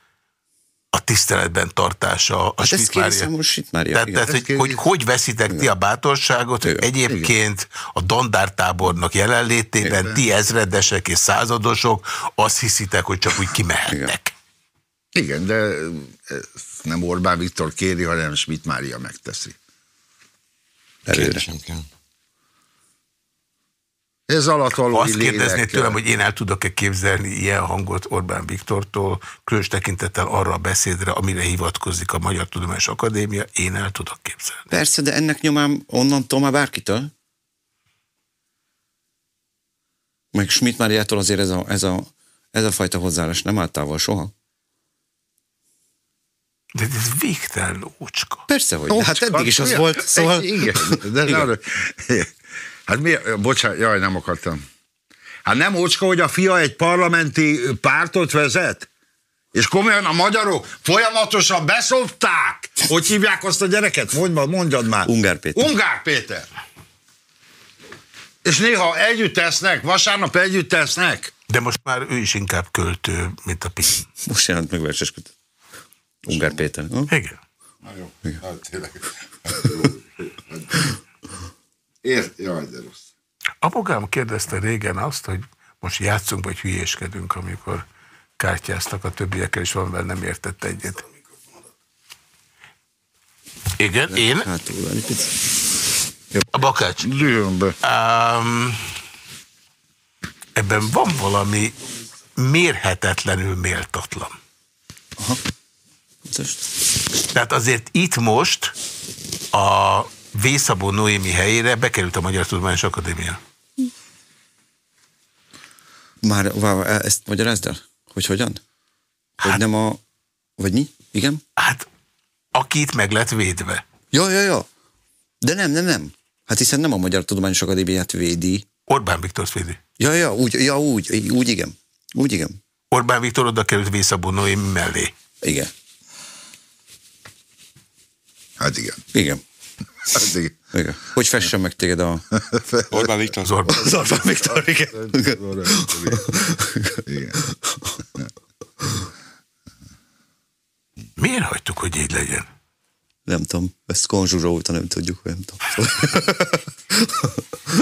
a tiszteletben tartása, a Hát ezt Schmidt kéri Mária. számos Schmidt Mária. Tehát, igen. tehát hogy, hogy hogy veszitek ti a bátorságot, hogy Igen. egyébként a dandártábornak jelenlétében Igen. ti ezredesek és századosok azt hiszitek, hogy csak úgy kimehettek. Igen, de ez nem Orbán Viktor kéri, hanem Schmidt Mária megteszi. Előre. Kérdésem kell. Ez alatt való Azt kérdezné tőlem, hogy én el tudok-e képzelni ilyen hangot Orbán Viktortól, különös tekintettel arra a beszédre, amire hivatkozik a Magyar Tudományos Akadémia, én el tudok képzelni. Persze, de ennek nyomán onnantól már bárkitől. Meg Schmidt Máriától azért ez a, ez a, ez a fajta hozzáállás nem állt távol soha. De ez végtelen ócska. Persze, hogy. de Hát eddig is az mi- volt, szóval... Igen, de Igen. Hát mi, bocsánat, jaj, nem akartam. Hát nem ócska, hogy a fia egy parlamenti pártot vezet? És komolyan a magyarok folyamatosan beszopták? Hogy hívják azt a gyereket? Mondj, ma- mondjad már. Ungár Péter. Ungár Péter. És néha együtt tesznek, vasárnap együtt tesznek. De most már ő is inkább költő, mint a Pi. Most jelent meg verseskötet. Ungár Péter. Hm? Igen. Na jó, hát tényleg. Ért, jaj, de rossz. Apukám kérdezte régen azt, hogy most játszunk, vagy hülyéskedünk, amikor kártyáztak a többiekkel, és valamivel nem értett egyet. Igen, én, Hátul a Bakács. Lőjön be. Um, ebben van valami mérhetetlenül méltatlan. Most. Tehát azért itt most a Vészabó Noémi helyére bekerült a Magyar Tudományos Akadémia. Már vá, ezt magyarázd el? Hogy hogyan? Hogy Hát- nem a... Vagy mi? Igen? Hát, aki itt meg lett védve. Ja, ja, ja. De nem, nem, nem. Hát hiszen nem a Magyar Tudományos Akadémiát védi. Orbán Viktor védi. Ja, ja, úgy, ja, úgy, úgy igen. Úgy igen. Orbán Viktor oda került Vészabó Noémi mellé. Igen. Hát igen. Igen. Hát igen. igen. Hogy fessen meg téged a... Orbán Viktor. Az Orbán. Az Orbán Viktor, igen. Igen. Miért hagytuk, hogy így legyen? Nem tudom, ezt konzsúra óta nem tudjuk, nem tudom.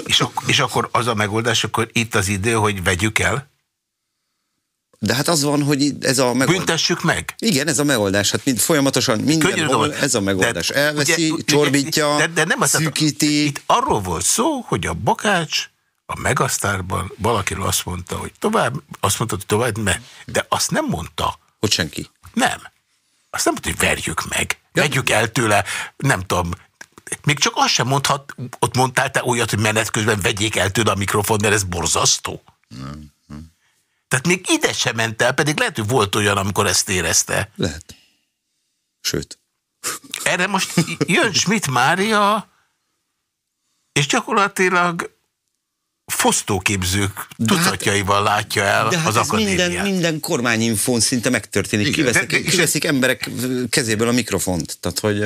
És, ak- és akkor az a megoldás, akkor itt az idő, hogy vegyük el, De hát az van, hogy ez a megoldás. büntessük meg. Igen, ez a megoldás. Hát mind, folyamatosan mindenhol ez a megoldás. de- Elveszi, ugye- csorbítja, de, de nem az, szűkíti. Itt arról volt szó, hogy a Bakács a Megasztárban valakiről azt mondta, hogy tovább, azt mondta, hogy tovább, me, de azt nem mondta, Hogy senki. nem. Azt nem mondta, hogy verjük meg, vegyük el tőle, nem tudom, még csak azt sem mondhat, ott mondtál te olyat, hogy menet közben vegyék el tőle a mikrofon, mert ez borzasztó. Tehát még ide sem ment el, pedig lehet, hogy volt olyan, amikor ezt érezte. Lehet. Sőt. Erre most jön Schmidt Mária, és gyakorlatilag fosztóképzők tucatjaival látja el De hát az akadémiát. minden, minden kormányinfón szinte megtörténik. Igen, Kiveszik, de- de- kiveszik emberek kezéből a mikrofont. Tehát, hogy,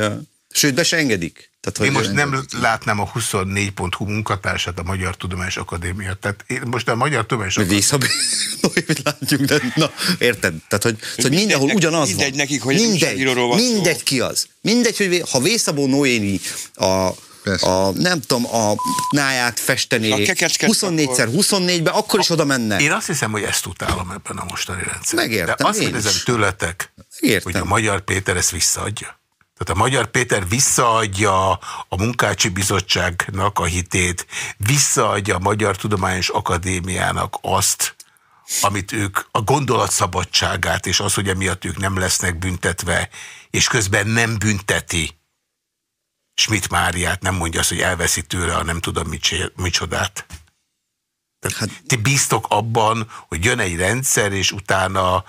sőt, be se engedik. Tehát, hogy, Én most nem látnám a 24.hu munkatársát a Magyar Tudományos Akadémia. Tehát én most a Magyar Tudományos Akadémia... látjuk, de na, érted? Tehát, hogy, hogy mindenhol mindegy- ugyanaz mindegy van. nekik, hogy mindegy, van mindegy ki az. Mindegy, hogy ha Vészabó Noémi a Persze. a, nem tudom, a náját festeni A kekecket 24-szer 24-be, akkor is oda menne. Én azt hiszem, hogy ezt utálom ebben a mostani rendszerben. Megértem, De azt kérdezem is. tőletek, Megértem. hogy a Magyar Péter ezt visszaadja. Tehát a Magyar Péter visszaadja a Munkácsi Bizottságnak a hitét, visszaadja a Magyar Tudományos Akadémiának azt, amit ők, a gondolatszabadságát, és az, hogy emiatt ők nem lesznek büntetve, és közben nem bünteti Schmidt Máriát, nem mondja azt, hogy elveszi tőle a nem tudom micsodát. Tehát Hát- ti bíztok abban, hogy jön egy rendszer, és utána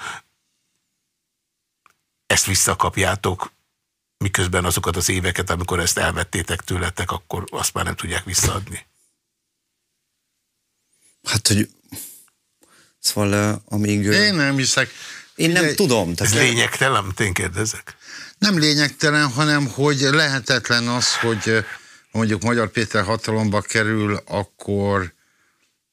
ezt visszakapjátok, miközben azokat az éveket, amikor ezt elvettétek tőletek, akkor azt már nem tudják visszaadni. Hát, hogy szóval amíg... Én, nem hiszek. én nem Figyelj, tudom. Ez Tehát lényegtelen, amit én kérdezek? Nem lényegtelen, hanem hogy lehetetlen az, hogy mondjuk Magyar Péter hatalomba kerül, akkor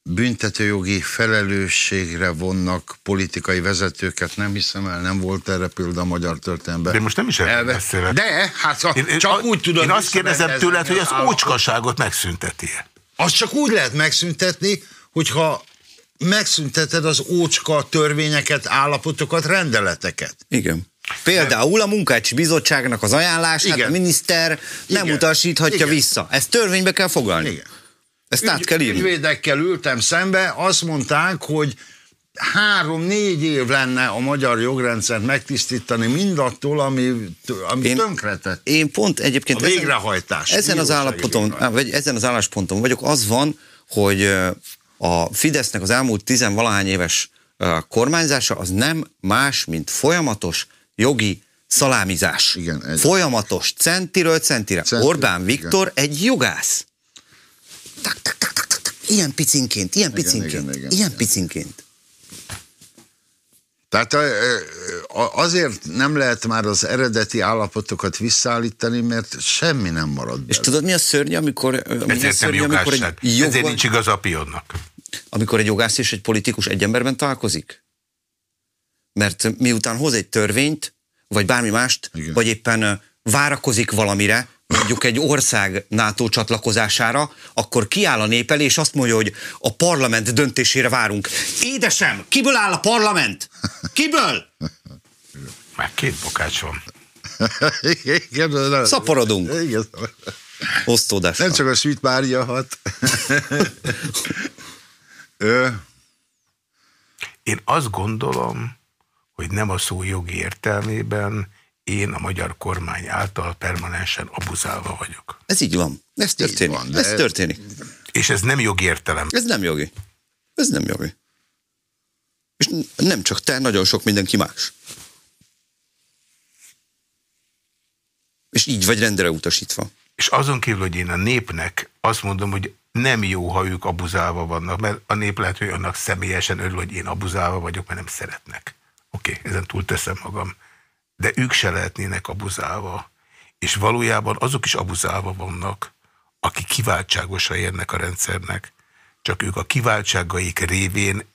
büntetőjogi felelősségre vonnak politikai vezetőket. Nem hiszem el, nem volt erre példa a magyar történelemben. De most nem is erről beszélek. De, hát ha, Én, én, csak a- úgy tudod Én azt kérdezem tőled, hogy az állapot- ócskaságot megszünteti-e? Azt csak úgy lehet megszüntetni, hogyha megszünteted az ócska törvényeket, állapotokat, rendeleteket. Igen. Például a munkácsi bizottságnak az ajánlását Igen. a miniszter nem Igen. utasíthatja Igen. vissza. Ezt törvénybe kell foglalni. Igen. Ezt át kell írni. Ügyvédekkel ültem szembe, azt mondták, hogy három-négy év lenne a magyar jogrendszert megtisztítani mindattól, ami, ami Én- tönkretett. Én pont egyébként A végrehajtás, ezen, az állapoton, vagy ezen az állásponton vagyok, az van, hogy a Fidesznek az elmúlt tizenvalahány éves kormányzása az nem más, mint folyamatos jogi szalámizás. Igen, egy- Folyamatos, centiről centire. Centi- Orbán igen. Viktor egy jogász. Tak, tak, tak, tak, tak, tak. Ilyen picinként, ilyen Igen, picinként, igen, igen, ilyen igen. picinként. Tehát azért nem lehet már az eredeti állapotokat visszaállítani, mert semmi nem marad És belőle. tudod, mi a szörny, amikor, ö, mi a Ezért nem szörny, amikor egy Ezért jogban- nincs igaz a pionnak. amikor egy jogász és egy politikus egy emberben találkozik? Mert miután hoz egy törvényt, vagy bármi mást, Igen. vagy éppen várakozik valamire, mondjuk egy ország NATO csatlakozására, akkor kiáll a nép elé, és azt mondja, hogy a parlament döntésére várunk. Édesem, kiből áll a parlament? Kiből? Már két bokács van. Igen, Szaporodunk. Igen. Osztódásra. Nem csak a Schmidt Mária hat. Ö, Én azt gondolom, hogy nem a szó jogi értelmében én a magyar kormány által permanensen abuzálva vagyok. Ez így van. Ez történik. van, de- Ez történik. És ez nem jogi értelem. Ez nem jogi. Ez nem jogi. És nem csak te, nagyon sok mindenki más. És így vagy rendre utasítva. És azon kívül, hogy én a népnek azt mondom, hogy nem jó, ha ők abuzálva vannak, mert a nép lehet, hogy annak személyesen örül, hogy én abuzálva vagyok, mert nem szeretnek. Oké, okay, ezen túl teszem magam. De ők se lehetnének abuzálva. És valójában azok is abuzálva vannak, akik kiváltságosra érnek a rendszernek, csak ők a kiváltságaik révén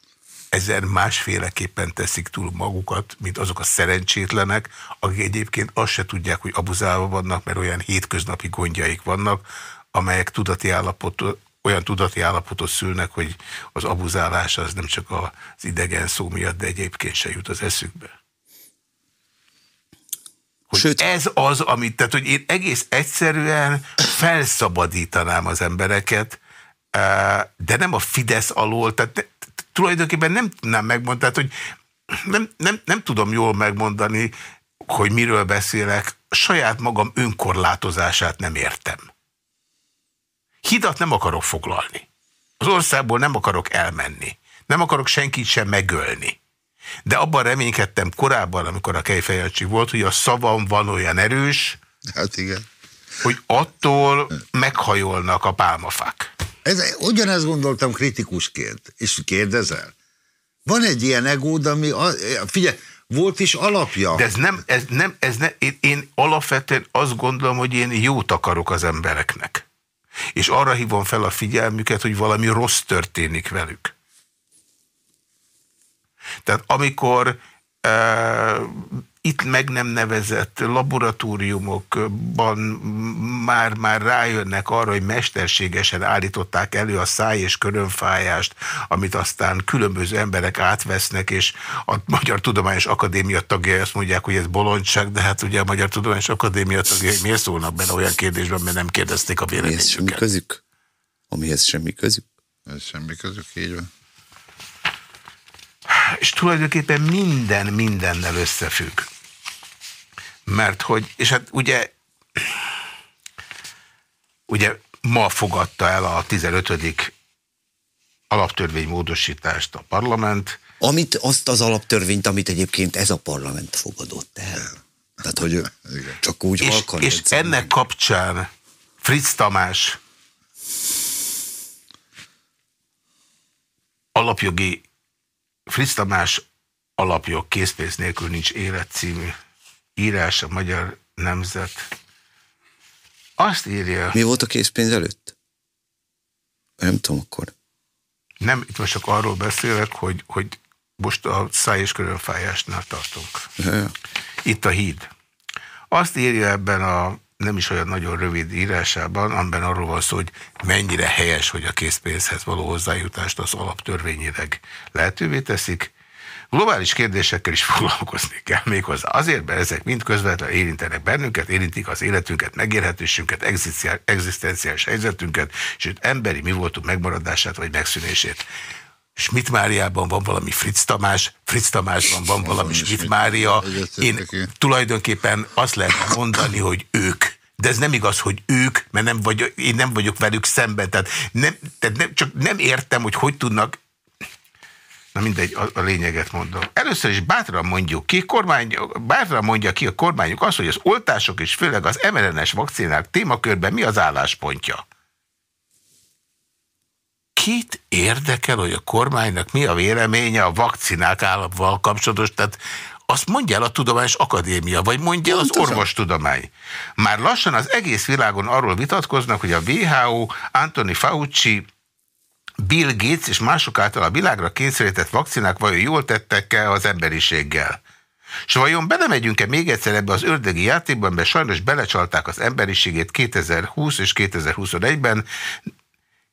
ezen másféleképpen teszik túl magukat, mint azok a szerencsétlenek, akik egyébként azt se tudják, hogy abuzálva vannak, mert olyan hétköznapi gondjaik vannak, amelyek tudati állapot, olyan tudati állapotot szülnek, hogy az abuzálás az nem csak az idegen szó miatt, de egyébként se jut az eszükbe. Hogy Sőt- ez az, amit, tehát hogy én egész egyszerűen felszabadítanám az embereket, eh, de nem a Fidesz alól, tehát tulajdonképpen nem tudnám megmondani, tehát, hogy nem, nem, nem tudom jól megmondani, hogy miről beszélek, saját magam önkorlátozását nem értem. Hidat nem akarok foglalni. Az országból nem akarok elmenni. Nem akarok senkit sem megölni. De abban reménykedtem korábban, amikor a Kejfejancsi volt, hogy a szavam van olyan erős, hát igen. hogy attól meghajolnak a pálmafák. Ez, ugyanezt gondoltam kritikusként, és kérdezel. Van egy ilyen egód, ami, a, figyelj, volt is alapja. De ez nem, ez nem, ez ne, én, én alapvetően azt gondolom, hogy én jót akarok az embereknek. És arra hívom fel a figyelmüket, hogy valami rossz történik velük. Tehát amikor e, itt meg nem nevezett laboratóriumokban már, már rájönnek arra, hogy mesterségesen állították elő a száj és körönfájást, amit aztán különböző emberek átvesznek, és a Magyar Tudományos Akadémia tagjai azt mondják, hogy ez bolondság, de hát ugye a Magyar Tudományos Akadémia tagjai miért szólnak benne olyan kérdésben, mert nem kérdezték a Amihez semmi véleményüket. közük. Amihez semmi közük. Ez semmi közük, így van. És tulajdonképpen minden mindennel összefügg. Mert hogy, és hát ugye, ugye ma fogadta el a 15. alaptörvénymódosítást a parlament, Amit, azt az alaptörvényt, amit egyébként ez a parlament fogadott el. Tehát, hogy Igen. csak úgy és, halkan és ennek meg. kapcsán Fritz Tamás alapjogi Fritz Tamás alapjog készpénz nélkül nincs élet című írás a Magyar Nemzet. Azt írja, Mi volt a készpénz előtt? Nem tudom akkor. nem, itt most csak arról beszélek, hogy, hogy most a száj és körönfájásnál tartunk. Itt a híd. Azt írja ebben a nem is olyan nagyon rövid írásában, amiben arról van szó, hogy mennyire helyes, hogy a készpénzhez való hozzájutást az alaptörvényileg lehetővé teszik. Globális kérdésekkel is foglalkozni kell méghozzá. Azért, mert ezek mind közvetlenül érintenek bennünket, érintik az életünket, megélhetésünket, egzisztenciál- egzisztenciális helyzetünket, sőt emberi mi voltunk megmaradását vagy megszűnését. Schmidt Máriában van valami Fritz Tamás, Fritz Tamásban van valami Schmidt Mária. Én tulajdonképpen azt lehet mondani, hogy ők. De ez nem igaz, hogy ők, mert nem vagyok, én nem vagyok velük szemben. Tehát, nem, tehát nem, csak nem értem, hogy hogy tudnak Na mindegy, a, a lényeget mondom. Először is bátran mondjuk ki, kormány, bátran mondja ki a kormányuk azt, hogy az oltások és főleg az mRNS vakcinák témakörben mi az álláspontja. Kit érdekel, hogy a kormánynak mi a véleménye a vakcinák állapval kapcsolatos? Tehát azt mondja el a Tudományos Akadémia, vagy mondja el az orvostudomány. Már lassan az egész világon arról vitatkoznak, hogy a WHO, Anthony Fauci, Bill Gates és mások által a világra kényszerített vakcinák vajon jól tettek-e az emberiséggel? És vajon belemegyünk-e még egyszer ebbe az ördögi játékba, amiben sajnos belecsalták az emberiségét 2020 és 2021-ben,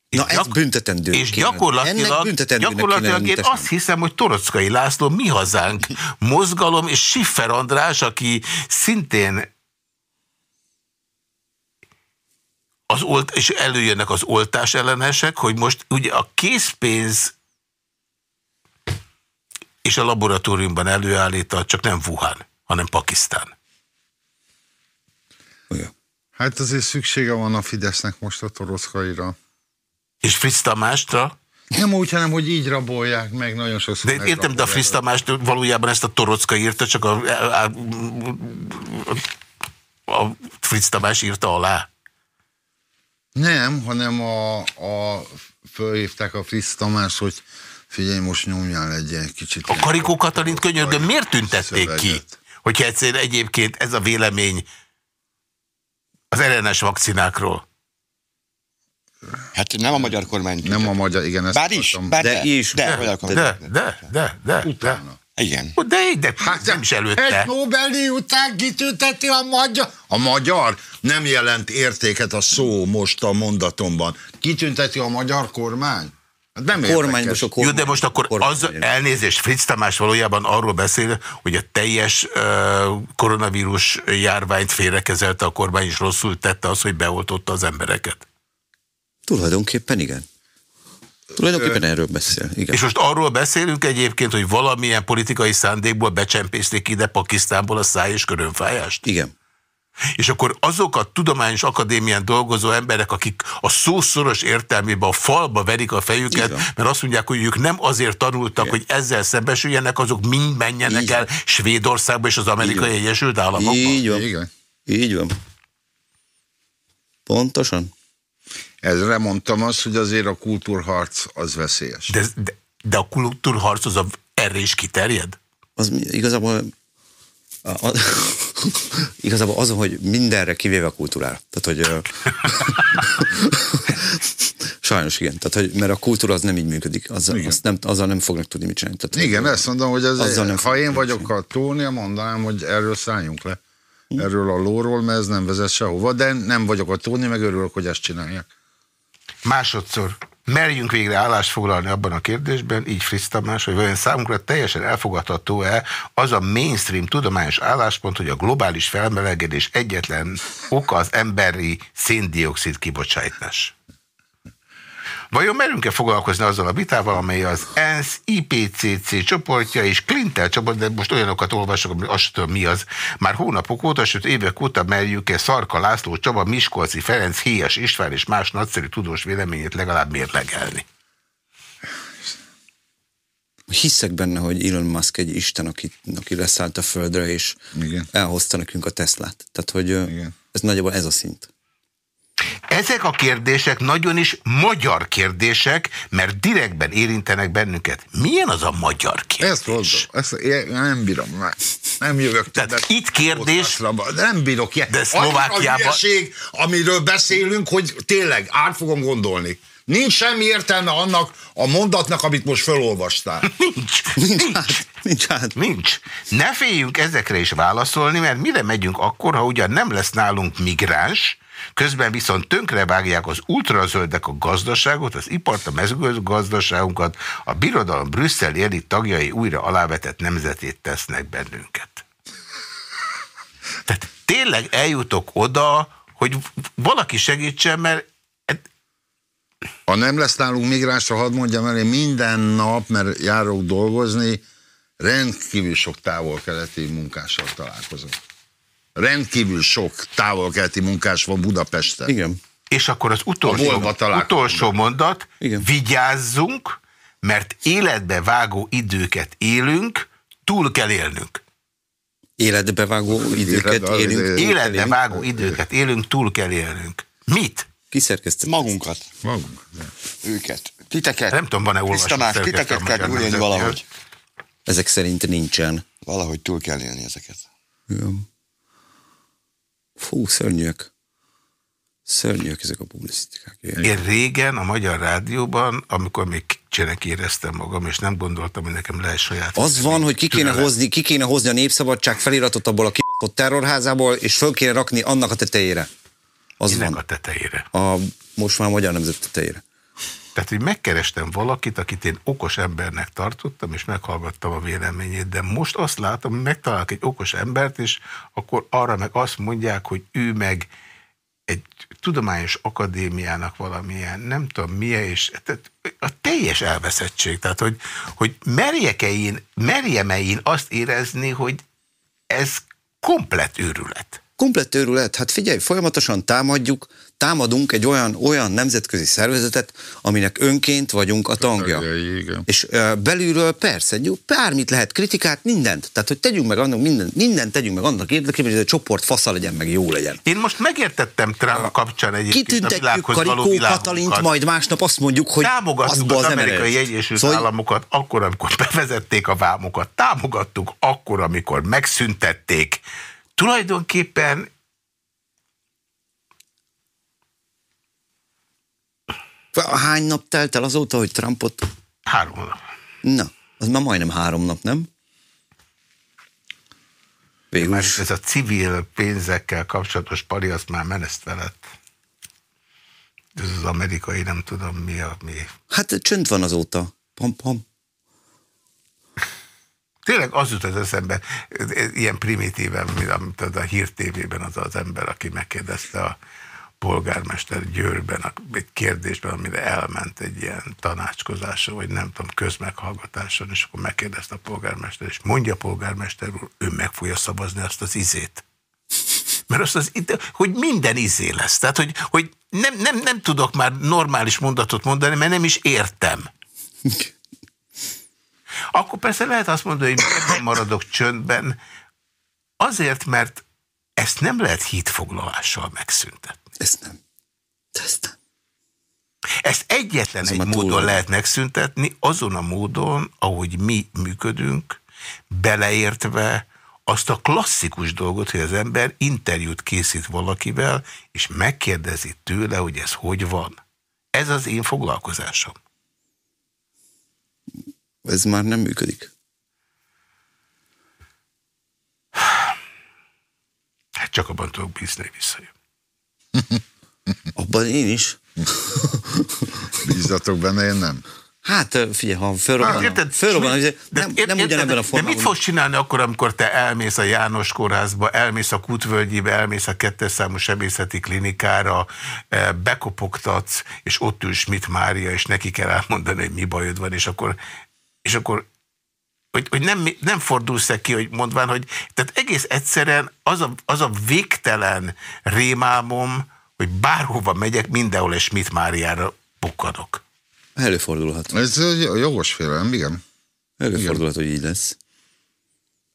Na és ez büntetendő. És kéne. Ennek gyakorlatilag, büntetendőnek gyakorlatilag én azt hiszem, hogy Torockai László Mi Hazánk mozgalom és Siffer András, aki szintén az olt, és előjönnek az oltás ellenesek, hogy most ugye a készpénz és a laboratóriumban előállított, csak nem Wuhan, hanem Pakisztán. Olyan. Hát azért szüksége van a Fidesznek most a torockaira. És Fritz Tamásra, Nem úgy, hanem hogy így rabolják meg nagyon sokszor. de értem, de a. Fritz Tamás valójában ezt a Torocka írta, csak a, a, a, a Fritz Tamás írta alá. Nem, hanem a, a fölhívták a Fritz Tamás, hogy figyelj, most nyomjál egy ilyen kicsit. A Karikó Katalint könyörgöm miért tüntették ki? szöveget. Hogyha egyszerűen egyébként ez a vélemény az RNS vakcinákról. Hát nem a magyar kormány. Nem a magyar, igen, ezt Bár is, bár De de, is. De, De, magyar de, kormány. de, de, de, de. Utána. Igen. De, de Hát nem is előtte. Egy Nobel-díj után kitünteti a magyar. A magyar nem jelent értéket a szó most a mondatomban. Kitünteti a magyar kormány? Hát nem Kormányban érdekes. sok Jó, kormány. de most akkor kormány az legyen. elnézést, Fritz Tamás valójában arról beszél, hogy a teljes uh, koronavírus járványt félrekezelte a kormány, és rosszul tette az, hogy beoltotta az embereket. Tulajdonképpen igen. Tulajdonképpen erről beszél. Igen. És most arról beszélünk egyébként, hogy valamilyen politikai szándékból becsempészték ide Pakisztánból a száj és körönfájást? Igen. És akkor azok a tudományos akadémián dolgozó emberek, akik a szószoros értelmében a falba verik a fejüket, mert azt mondják, hogy ők nem azért tanultak, Igen. hogy ezzel szembesüljenek, azok mind menjenek Így el. Svédországba és az amerikai van. Egyesült Államokba. Így van. Igen. Így van. Pontosan. Ezre mondtam azt, hogy azért a kultúrharc az veszélyes. De, de, de a kultúrharc az a, erre is kiterjed? Az igazából a, a, igazából az, hogy mindenre kivéve a kultúrára. Tehát, hogy Sajnos igen, tehát, hogy, mert a kultúra az nem így működik, azzal, azt nem, azzal nem fognak tudni mit csinálni. Tehát, Igen, ezt mondom, hogy ez, Azzal nem ha én vagyok a Tónia, mondanám, hogy erről szálljunk le. Erről a lóról, mert ez nem vezet sehova, de nem vagyok a Tóni, meg örülök, hogy ezt csinálják. Másodszor, merjünk végre állást foglalni abban a kérdésben, így Fritz Tamás, hogy vajon számunkra teljesen elfogadható-e az a mainstream tudományos álláspont, hogy a globális felmelegedés egyetlen oka az emberi széndiokszid kibocsátás. Vajon merünk-e foglalkozni azzal a vitával, amely az ENSZ, IPCC csoportja és Clinton csoport, de most olyanokat olvasok, hogy azt tudom mi az, már hónapok óta, sőt évek óta merjük-e Szarka László Csaba, Miskolci Ferenc, Héjas István és más nagyszerű tudós véleményét legalább mérlegelni. Hiszek benne, hogy Elon Musk egy isten, aki, aki leszállt a földre, és Igen. elhozta nekünk a Teslát. Tehát, hogy Igen. ez nagyjából ez a szint. Ezek a kérdések nagyon is magyar kérdések, mert direktben érintenek bennünket. Milyen az a magyar kérdés? Ezt mondom, ezt én nem bírom már. Nem jövök Tehát többet itt kérdés- nem bírok ilyen. De Szlovákiában- hülyeség, amiről beszélünk, hogy tényleg át fogom gondolni. Nincs semmi értelme annak a mondatnak, amit most felolvastál. Nincs. Nincs Nincs. hát, nincs hát. Nincs. Ne féljünk ezekre is válaszolni, mert mire megyünk akkor, ha ugyan nem lesz nálunk migráns, közben viszont tönkrevágják az ultrazöldek a gazdaságot, az ipart, a mezőgazdaságunkat, a birodalom brüsszeli elit tagjai újra alávetett nemzetét tesznek bennünket. Tehát tényleg eljutok oda, hogy valaki segítsen, mert Ha nem lesz nálunk migránsra, hadd mondjam el, én minden nap, mert járok dolgozni, rendkívül sok távol-keleti munkással találkozom. Rendkívül sok távol-keleti munkás van Budapesten. Igen. És akkor az utolsó, utolsó mondat, Igen. vigyázzunk, mert életbe vágó időket élünk, túl kell élnünk. Életbevágó időket Életbe- élünk. Életbe vágó időket élünk, túl kell élnünk. Mit? Kiszerkeztet. Magunkat, Magunk. őket, titeket. Nem tudom, van-e Tamás, szerkesztő titeket kell túlélni valahogy. Ezek szerint nincsen. Valahogy túl kell élni ezeket. Igen. Fú, szörnyűek. Szörnyűek ezek a publicitikák. Igen. Én régen a Magyar Rádióban, amikor még csenek éreztem magam, és nem gondoltam, hogy nekem lehet saját... Az van, hogy ki kéne, hozni, ki kéne hozni a Népszabadság feliratot abból a kibaszott terrorházából, és föl kéne rakni annak a tetejére. Az Minek van. a tetejére. A, most már Magyar Nemzet tetejére. Tehát, hogy megkerestem valakit, akit én okos embernek tartottam, és meghallgattam a véleményét, de most azt látom, hogy megtalálok egy okos embert, és akkor arra meg azt mondják, hogy ő meg egy tudományos akadémiának valamilyen, nem tudom milyen, és tehát a teljes elveszettség, tehát hogy, hogy merjek-e én, merjem-e én azt érezni, hogy ez komplett őrület. Komplett őrület, hát figyelj, folyamatosan támadjuk, támadunk egy olyan, olyan nemzetközi szervezetet, aminek önként vagyunk a tagja. És ö, belülről persze, egy jó, bármit lehet, kritikát, mindent. Tehát, hogy tegyünk meg annak, mindent, mindent tegyünk meg annak érdekében, hogy ez a csoport fasza legyen, meg jó legyen. Én most megértettem Trump kapcsán egyébként a Kitüntetjük való Karikó. Katalint, majd másnap azt mondjuk, hogy Támogattuk az az, az amerikai. Egyesült Szóval, Államokat akkor, amikor bevezették a vámokat. Támogattuk akkor, amikor megszüntették. Tulajdonképpen Hány nap telt el azóta, hogy Trumpot... három nap. Na, az már majdnem három nap, nem? Végül is. ez a civil pénzekkel kapcsolatos pari, azt már menesztve lett. Ez az amerikai, nem tudom mi a mi. Hát csönd van azóta. Pam, pam. Tényleg az jut az eszembe, ilyen primitíven, mint az a hírtévében az az ember, aki megkérdezte a polgármester Győrben egy kérdésben, amire elment egy ilyen tanácskozásra, vagy nem tudom, közmeghallgatáson, és akkor megkérdezte a polgármester, és mondja a polgármester úr, ő meg fogja szavazni azt az izét. Mert azt az, hogy minden izé lesz. Tehát, hogy, hogy nem, nem, nem tudok már normális mondatot mondani, mert nem is értem. Akkor persze lehet azt mondani, hogy nem maradok csöndben. Azért, mert ezt nem lehet hitfoglalással megszüntetni. Ezt nem. Ezt nem. Ezt egyetlen Ez egy módon van. lehet megszüntetni, azon a módon, ahogy mi működünk, beleértve azt a klasszikus dolgot, hogy az ember interjút készít valakivel, és megkérdezi tőle, hogy ez hogy van. Ez az én foglalkozásom. Ez már nem működik. Hát csak abban tudok bízni, hogy visszajön. Abban én is. Bízzatok benne, én nem. Hát figyelj, ha fölrobban, érted, fölrobban Schmidt, nem, de- nem ugyanebben a De formában. mit fogsz csinálni akkor, amikor te elmész a János kórházba, elmész a Kutvölgyibe, elmész a kettes számú sebészeti klinikára, eh, bekopogtatsz, és ott ül Schmidt Mária, és neki kell elmondani, hogy mi bajod van, és akkor, és akkor hogy, hogy nem, nem fordulsz -e ki, hogy mondván, hogy tehát egész egyszerűen az a, az a végtelen rémálmom, hogy bárhova megyek, mindenhol egy Schmidt Máriára bukkanok. Előfordulhat. Ez jogos félelem, igen. Előfordulhat, hogy így lesz.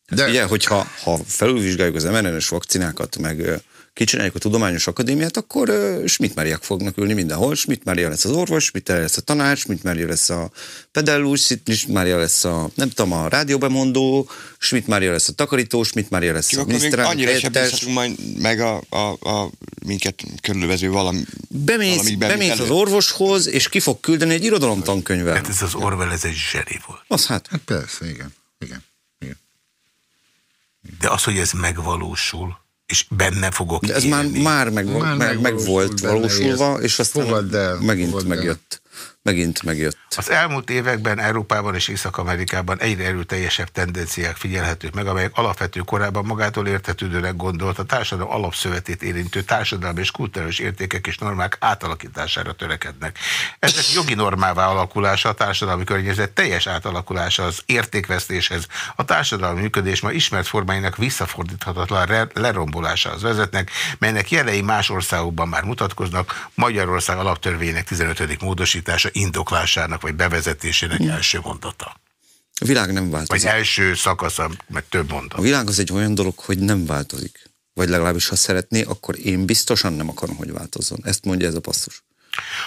De Ugye, hogyha ha felülvizsgáljuk az mRNA-s vakcinákat, meg kicsináljuk a Tudományos Akadémiát, akkor ö, Schmidt Máriák fognak ülni mindenhol. Schmidt Mária lesz az orvos, Schmidt lesz a tanács, Schmidt lesz a pedellus, Schmidt lesz a, nem tudom, a rádióbemondó, Schmidt lesz a takarító, Schmidt lesz Csak a miniszterelnök annyira sem helyettes. bízhatunk majd meg a, a, a minket körülvező valami. Bemész, valamikben, bemész az orvoshoz, és ki fog küldeni egy irodalomtankönyvvel. Hát ez az Orwell, ez egy zseni volt. Az hát. Hát persze, igen. igen. De az, hogy ez megvalósul, és benne fogok De ez már, élni. már, meg, Már már meg, meg megvalósult volt benne, valósulva, ezt és aztán el, megint fogadd el. Megint megjött. Az elmúlt években Európában és Észak-Amerikában egyre erőteljesebb tendenciák figyelhetők meg, amelyek alapvető korábban magától értetődőnek gondolt a társadalom alapszövetét érintő társadalmi és kulturális értékek és normák átalakítására törekednek. Ezek jogi normává alakulása, a társadalmi környezet teljes átalakulása az értékvesztéshez, a társadalmi működés ma ismert formáinak visszafordíthatatlan lerombolásához vezetnek, melynek jelei más országokban már mutatkoznak, Magyarország alaptörvényének 15. módosítása indoklásának vagy bevezetésének első mondata. A világ nem Vagy változik. első szakasza, meg több A mondat. világ az egy olyan dolog, hogy nem változik. Vagy legalábbis, ha szeretné, akkor én biztosan nem akarom, hogy változzon. Ezt mondja ez a passzus.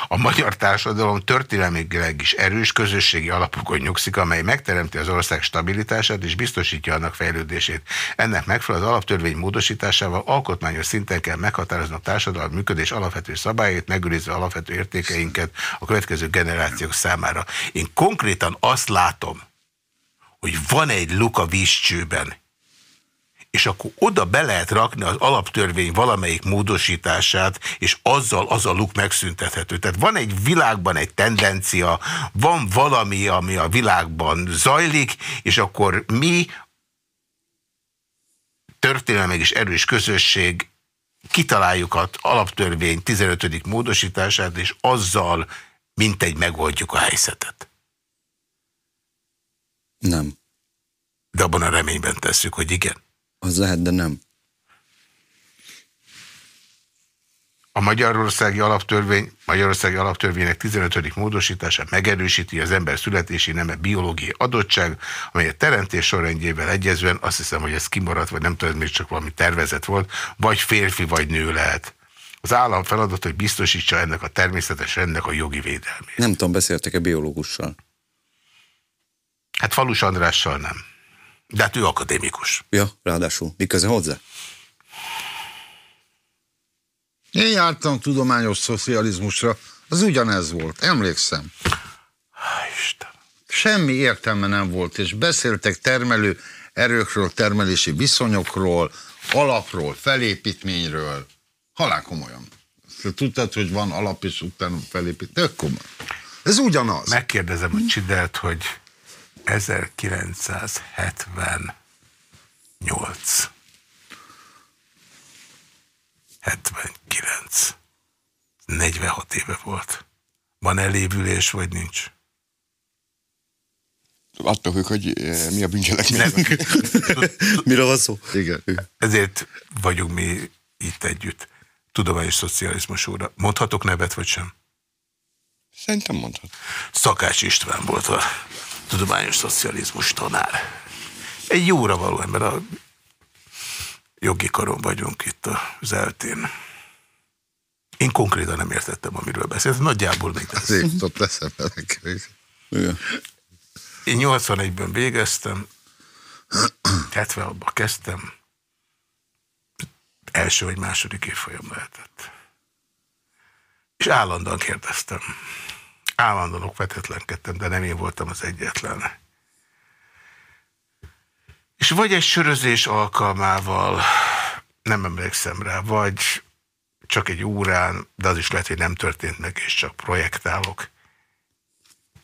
A magyar társadalom történelmileg is erős közösségi alapokon nyugszik, amely megteremti az ország stabilitását és biztosítja annak fejlődését. Ennek megfelelő az alaptörvény módosításával alkotmányos szinten kell meghatározni a társadalmi működés alapvető szabályait, megőrizve alapvető értékeinket a következő generációk számára. Én konkrétan azt látom, hogy van egy luk a vízcsőben, és akkor oda be lehet rakni az alaptörvény valamelyik módosítását, és azzal az a luk megszüntethető. Tehát van egy világban egy tendencia, van valami, ami a világban zajlik, és akkor mi történelmek is erős közösség kitaláljuk az alaptörvény 15. módosítását, és azzal mintegy megoldjuk a helyzetet. Nem. De abban a reményben tesszük, hogy igen. Az lehet, de nem. A Magyarországi Alaptörvény, Magyarországi Alaptörvénynek 15. módosítása megerősíti az ember születési neme biológiai adottság, amely a teremtés sorrendjével egyezően, azt hiszem, hogy ez kimaradt, vagy nem tudom, még csak valami tervezet volt, vagy férfi, vagy nő lehet. Az állam feladat, hogy biztosítsa ennek a természetes rendnek a jogi védelmét. Nem tudom, beszéltek-e biológussal. Hát Falus Andrással nem. De hát ő akadémikus. Ja, ráadásul. Mi köze hozzá? Én jártam tudományos szocializmusra, az ugyanez volt, emlékszem. Há, Isten. Semmi értelme nem volt, és beszéltek termelő erőkről, termelési viszonyokról, alapról, felépítményről. Halál komolyan. Te Tudtad, hogy van alap és utána felépít. Tök komoly. Ez ugyanaz. Megkérdezem a Csidelt, hogy 1978 79 46 éve volt. Van elévülés, vagy nincs? Attól függ, hogy eh, mi a bűncselekmény. Nem. Miről van szó? Igen. Ezért vagyunk mi itt együtt. Tudományos szocializmus óra. Mondhatok nevet, vagy sem? Szerintem mondhat. Szakács István volt a tudományos szocializmus tanár. Egy jóra való ember, a jogi karon vagyunk itt az eltén. Én konkrétan nem értettem, amiről beszélt. Nagyjából még nem. Ezért jutott eszembe nekem. Igen. Én 81-ben végeztem, 76-ban kezdtem, első vagy második évfolyam lehetett. És állandóan kérdeztem. Állandóan okvetetlenkedtem, de nem én voltam az egyetlen. És vagy egy sörözés alkalmával, nem emlékszem rá, vagy csak egy órán, de az is lehet, hogy nem történt meg, és csak projektálok,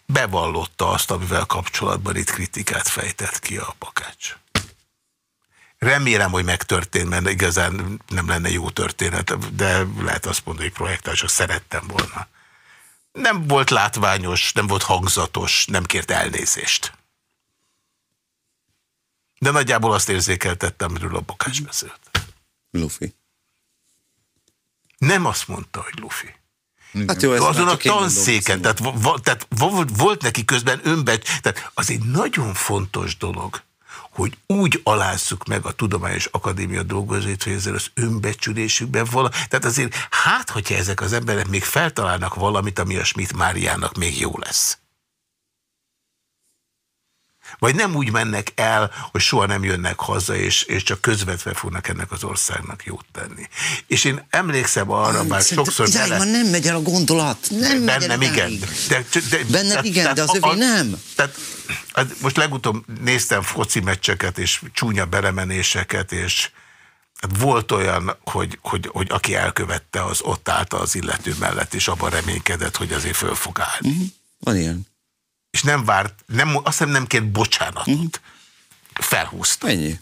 bevallotta azt, amivel kapcsolatban itt kritikát fejtett ki a bakács. Remélem, hogy megtörtént, mert igazán nem lenne jó történet, de lehet azt mondani, hogy projektál, csak szerettem volna. Nem volt látványos, nem volt hangzatos, nem kért elnézést. De nagyjából azt érzékeltettem, amiről a Bakács beszélt. Luffy. Nem azt mondta, hogy Luffy. Hát jó, Azon a tanszéken, tehát, va, tehát volt neki közben önbecs, tehát az egy nagyon fontos dolog, hogy úgy alázzuk meg a Tudományos Akadémia dolgozóit, hogy ezzel az önbecsülésükben vala. Tehát azért hát, hogyha ezek az emberek még feltalálnak valamit, ami a Schmidt Máriának még jó lesz. Vagy nem úgy mennek el, hogy soha nem jönnek haza, és, és csak közvetve fognak ennek az országnak jót tenni. És én emlékszem arra, bár sokszor bele... már nem megy el a gondolat. Nem megy el Bennem igen. De, de, Bennem igen, de az övé nem. Tehát, hát most legutóbb néztem foci meccseket, és csúnya belemenéseket, és hát volt olyan, hogy, hogy, hogy aki elkövette, az ott állt az illető mellett, és abban reménykedett, hogy azért föl fog állni. Mhm. Van ilyen. És nem várt, nem, azt hiszem nem kért bocsánatot. Mhm. Felhúzta. Ennyi.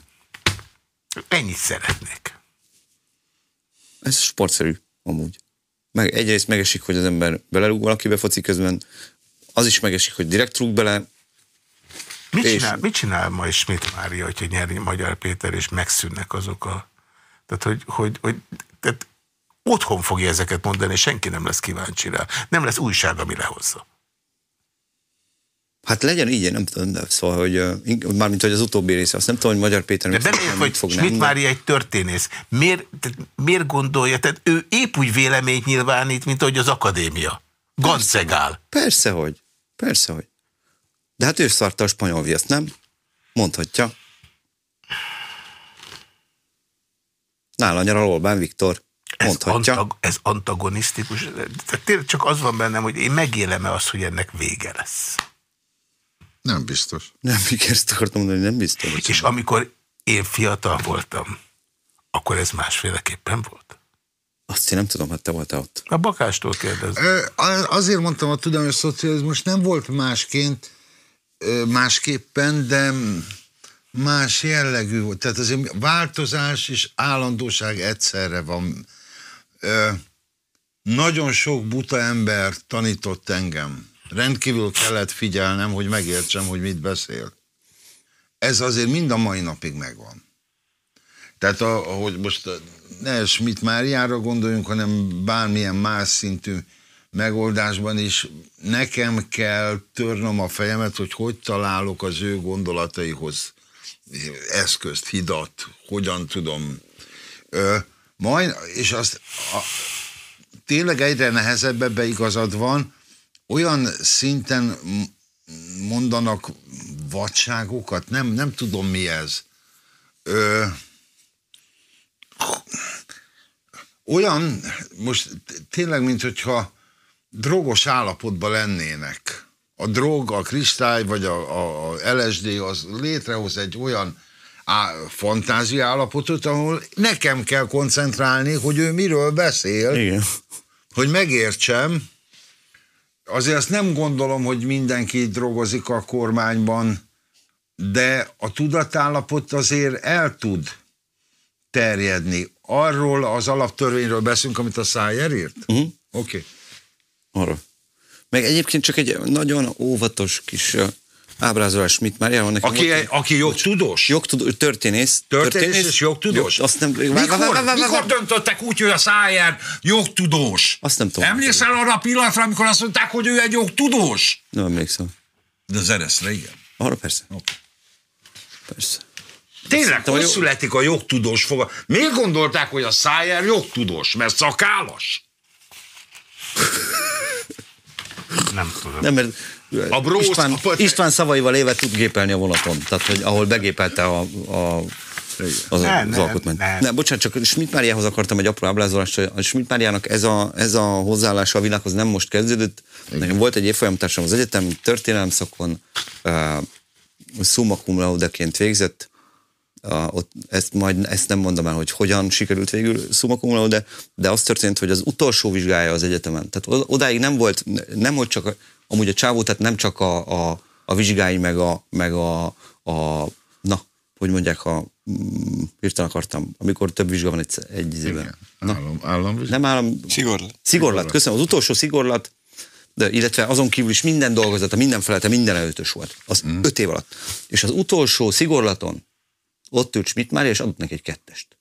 Ennyit szeretnék. Ez sportszerű, amúgy. Meg, egyrészt megesik, hogy az ember belelúg valakibe foci közben, az is megesik, hogy direkt rúg bele. Mit És- csinál, mit csinál majd Schmidt Mária, hogyha nyeri Magyar Péter, és megszűnnek azok a... Tehát, hogy, hogy, hogy tehát otthon fogja ezeket mondani, és senki nem lesz kíváncsi rá. Nem lesz újság, ami lehozza. Hát legyen így, én nem tudom, de szóval, hogy mármint, hogy az utóbbi része, azt nem tudom, hogy Magyar Péter De mit mit hogy fog nem, Mária egy történész. Miért, tehát miért gondolja? Tehát ő épp úgy véleményt nyilvánít, mint ahogy az akadémia. Gancegál. Persze, hogy. Persze, hogy. De hát ő szarta a spanyol viaszt, nem? Mondhatja. Nála nyaral Orbán Viktor. Ez, Mondhatja. antag, ez antagonisztikus. Tehát tényleg csak az van bennem, hogy én megélem-e azt, hogy ennek vége lesz. Nem biztos. Nem, ezt akartam mondani, nem biztos. És amikor én fiatal voltam, akkor ez másféleképpen volt. Azt én nem tudom, hát te voltál ott. A bakástól kérdez. Azért mondtam, a tudományos szocializmus nem volt másként, másképpen, de más jellegű volt. Tehát azért változás és állandóság egyszerre van. Nagyon sok buta ember tanított engem. Rendkívül kellett figyelnem, hogy megértsem, hogy mit beszél. Ez azért mind a mai napig megvan. Tehát ahogy most ne Schmidt Máriára gondoljunk, hanem bármilyen más szintű megoldásban is nekem kell törnöm a fejemet, hogy hogy találok az ő gondolataihoz eszközt, hidat, hogyan tudom. Ö, majd, és azt a, tényleg egyre nehezebb ebbe igazad van, olyan szinten mondanak vadságokat, nem, nem tudom mi ez. Ö, olyan, most tényleg, mint hogyha drogos állapotban lennének. A drog, a kristály, vagy a, a, a LSD az létrehoz egy olyan á, fantázia állapotot, ahol nekem kell koncentrálni, hogy ő miről beszél, Igen. hogy megértsem. Azért azt nem gondolom, hogy mindenki drogozik a kormányban, de a tudatállapot azért el tud terjedni. Arról az alaptörvényről beszélünk, amit a Szájer írt? Mhm. Oké. Okay. Arra. Meg egyébként csak egy nagyon óvatos kis ábrázolás, mit már van nekem. Aki, ott- aki jogtudós? Jogtudó, történész. Történész és jogtudós? Jog, azt nem, Mikor, vár, vár, vár, mikor döntöttek úgy, hogy a Szájer jogtudós? Azt nem tudom. Emlékszel arra a pillanatra, amikor azt mondták, hogy ő egy jogtudós? Nem emlékszem. De az ereszre, igen. Arra persze. Oké. Persze. Tényleg, hogy születik a jogtudós foga? Miért gondolták, hogy a Szájer jogtudós? Mert szakállas? Nem tudom. Nem, mert A bróz- István, a- István szavaival éve tud gépelni a vonaton. Tehát, hogy ahol begépelte a, a az, Nem, az nem, alkotmány. nem. Nem, bocsánat, csak Schmidt Máriához akartam egy apró ábrázolást, hogy Schmidt Máriának ez a, ez a hozzáállása a világhoz nem most kezdődött. Nekem volt egy évfolyamtársam az egyetem, történelem szakon, uh, summa cum végzett, Uh, ott ezt, majd ezt nem mondom el, hogy hogyan sikerült végül summa cum laude, de az történt, hogy az utolsó vizsgája az egyetemen. Tehát odáig nem volt, nem hogy csak a, amúgy a csávó, tehát nem csak a, a, a vizsgái, meg a, meg a, a na, hogy mondják, a, mm, hirtelen akartam, amikor több vizsga van egy, egy. Na, Állam, állam, nem állam, Szigorlat. Szigorlat, köszönöm. Az utolsó szigorlat, de illetve azon kívül is minden dolgozata, minden felete, minden előtös volt. Az mm. öt év alatt. És az utolsó szigorlaton ott ült Schmidt Mária, és adott neki egy kettest.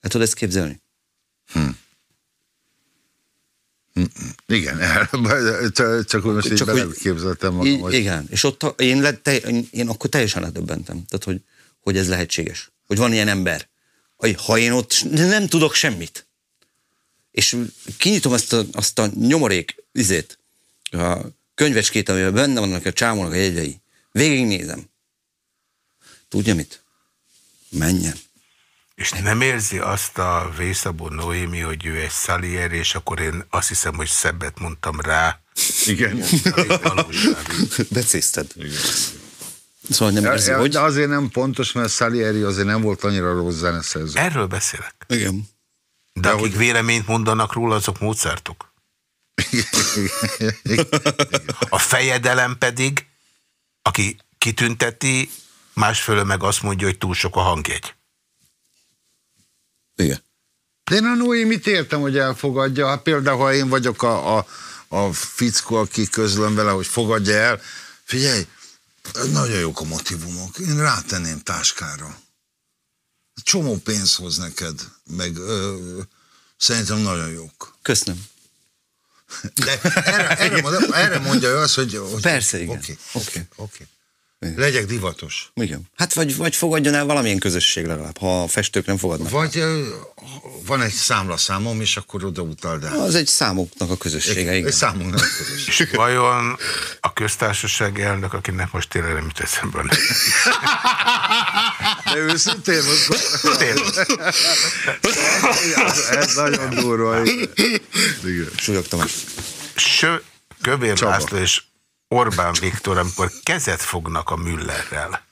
El tudod ezt képzelni? Igen, csak, csak most így Csak hogy- képzeltem magam, Így, hogy Igen, és ott én, le, te, én, akkor teljesen ledöbbentem, tehát hogy, hogy ez lehetséges, hogy van ilyen ember. Hogy Ha én ott nem tudok semmit, és kinyitom azt a, azt a nyomorék izét, a könyvecskét, amiben benne vannak a csámolnak a jegyei, végignézem. Tudja mit? Menjen. És nem érzi azt a Vészabó Noémi, hogy ő egy Salieri, és akkor én azt hiszem, hogy szebbet mondtam rá. igen. Becézted. Szóval nem érzi, hogy... De azért nem pontos, mert Salieri azért nem volt annyira rossz zeneszerző. Erről beszélek. Igen. De akik véleményt mondanak róla, azok módszertok. A fejedelem pedig, aki kitünteti, másfölől meg azt mondja, hogy túl sok a hangjegy. Igen. De én a Noémit értem, hogy elfogadja. Hát például, ha én vagyok a, a, a fickó, aki közlöm vele, hogy fogadja el, figyelj, nagyon jók a motivumok. Én rátenném táskára. Csomó pénz hoz neked, meg ö, szerintem nagyon jók. Köszönöm. De erre, erre, mondja, erre mondja ő azt, hogy... hogy Persze, igen. Oké, Oké. oké, oké. Legyek divatos. Igen. Hát vagy, vagy fogadjon el valamilyen közösség legalább, ha a festők nem fogadnak. Vagy ö, van egy számlaszámom, és akkor oda utald el. Az egy számoknak a közössége, Egy igen. számunknak közös. És vajon a köztársaság elnök, akinek most tényleg nem jut eszembe a. De őszintén, most Tényleg. ez, ez nagyon durva. igen. Igen. Súlyog Tamás. Sö, Kövér Csaba. László és Orbán Viktor, amikor kezet fognak a Müllerrel,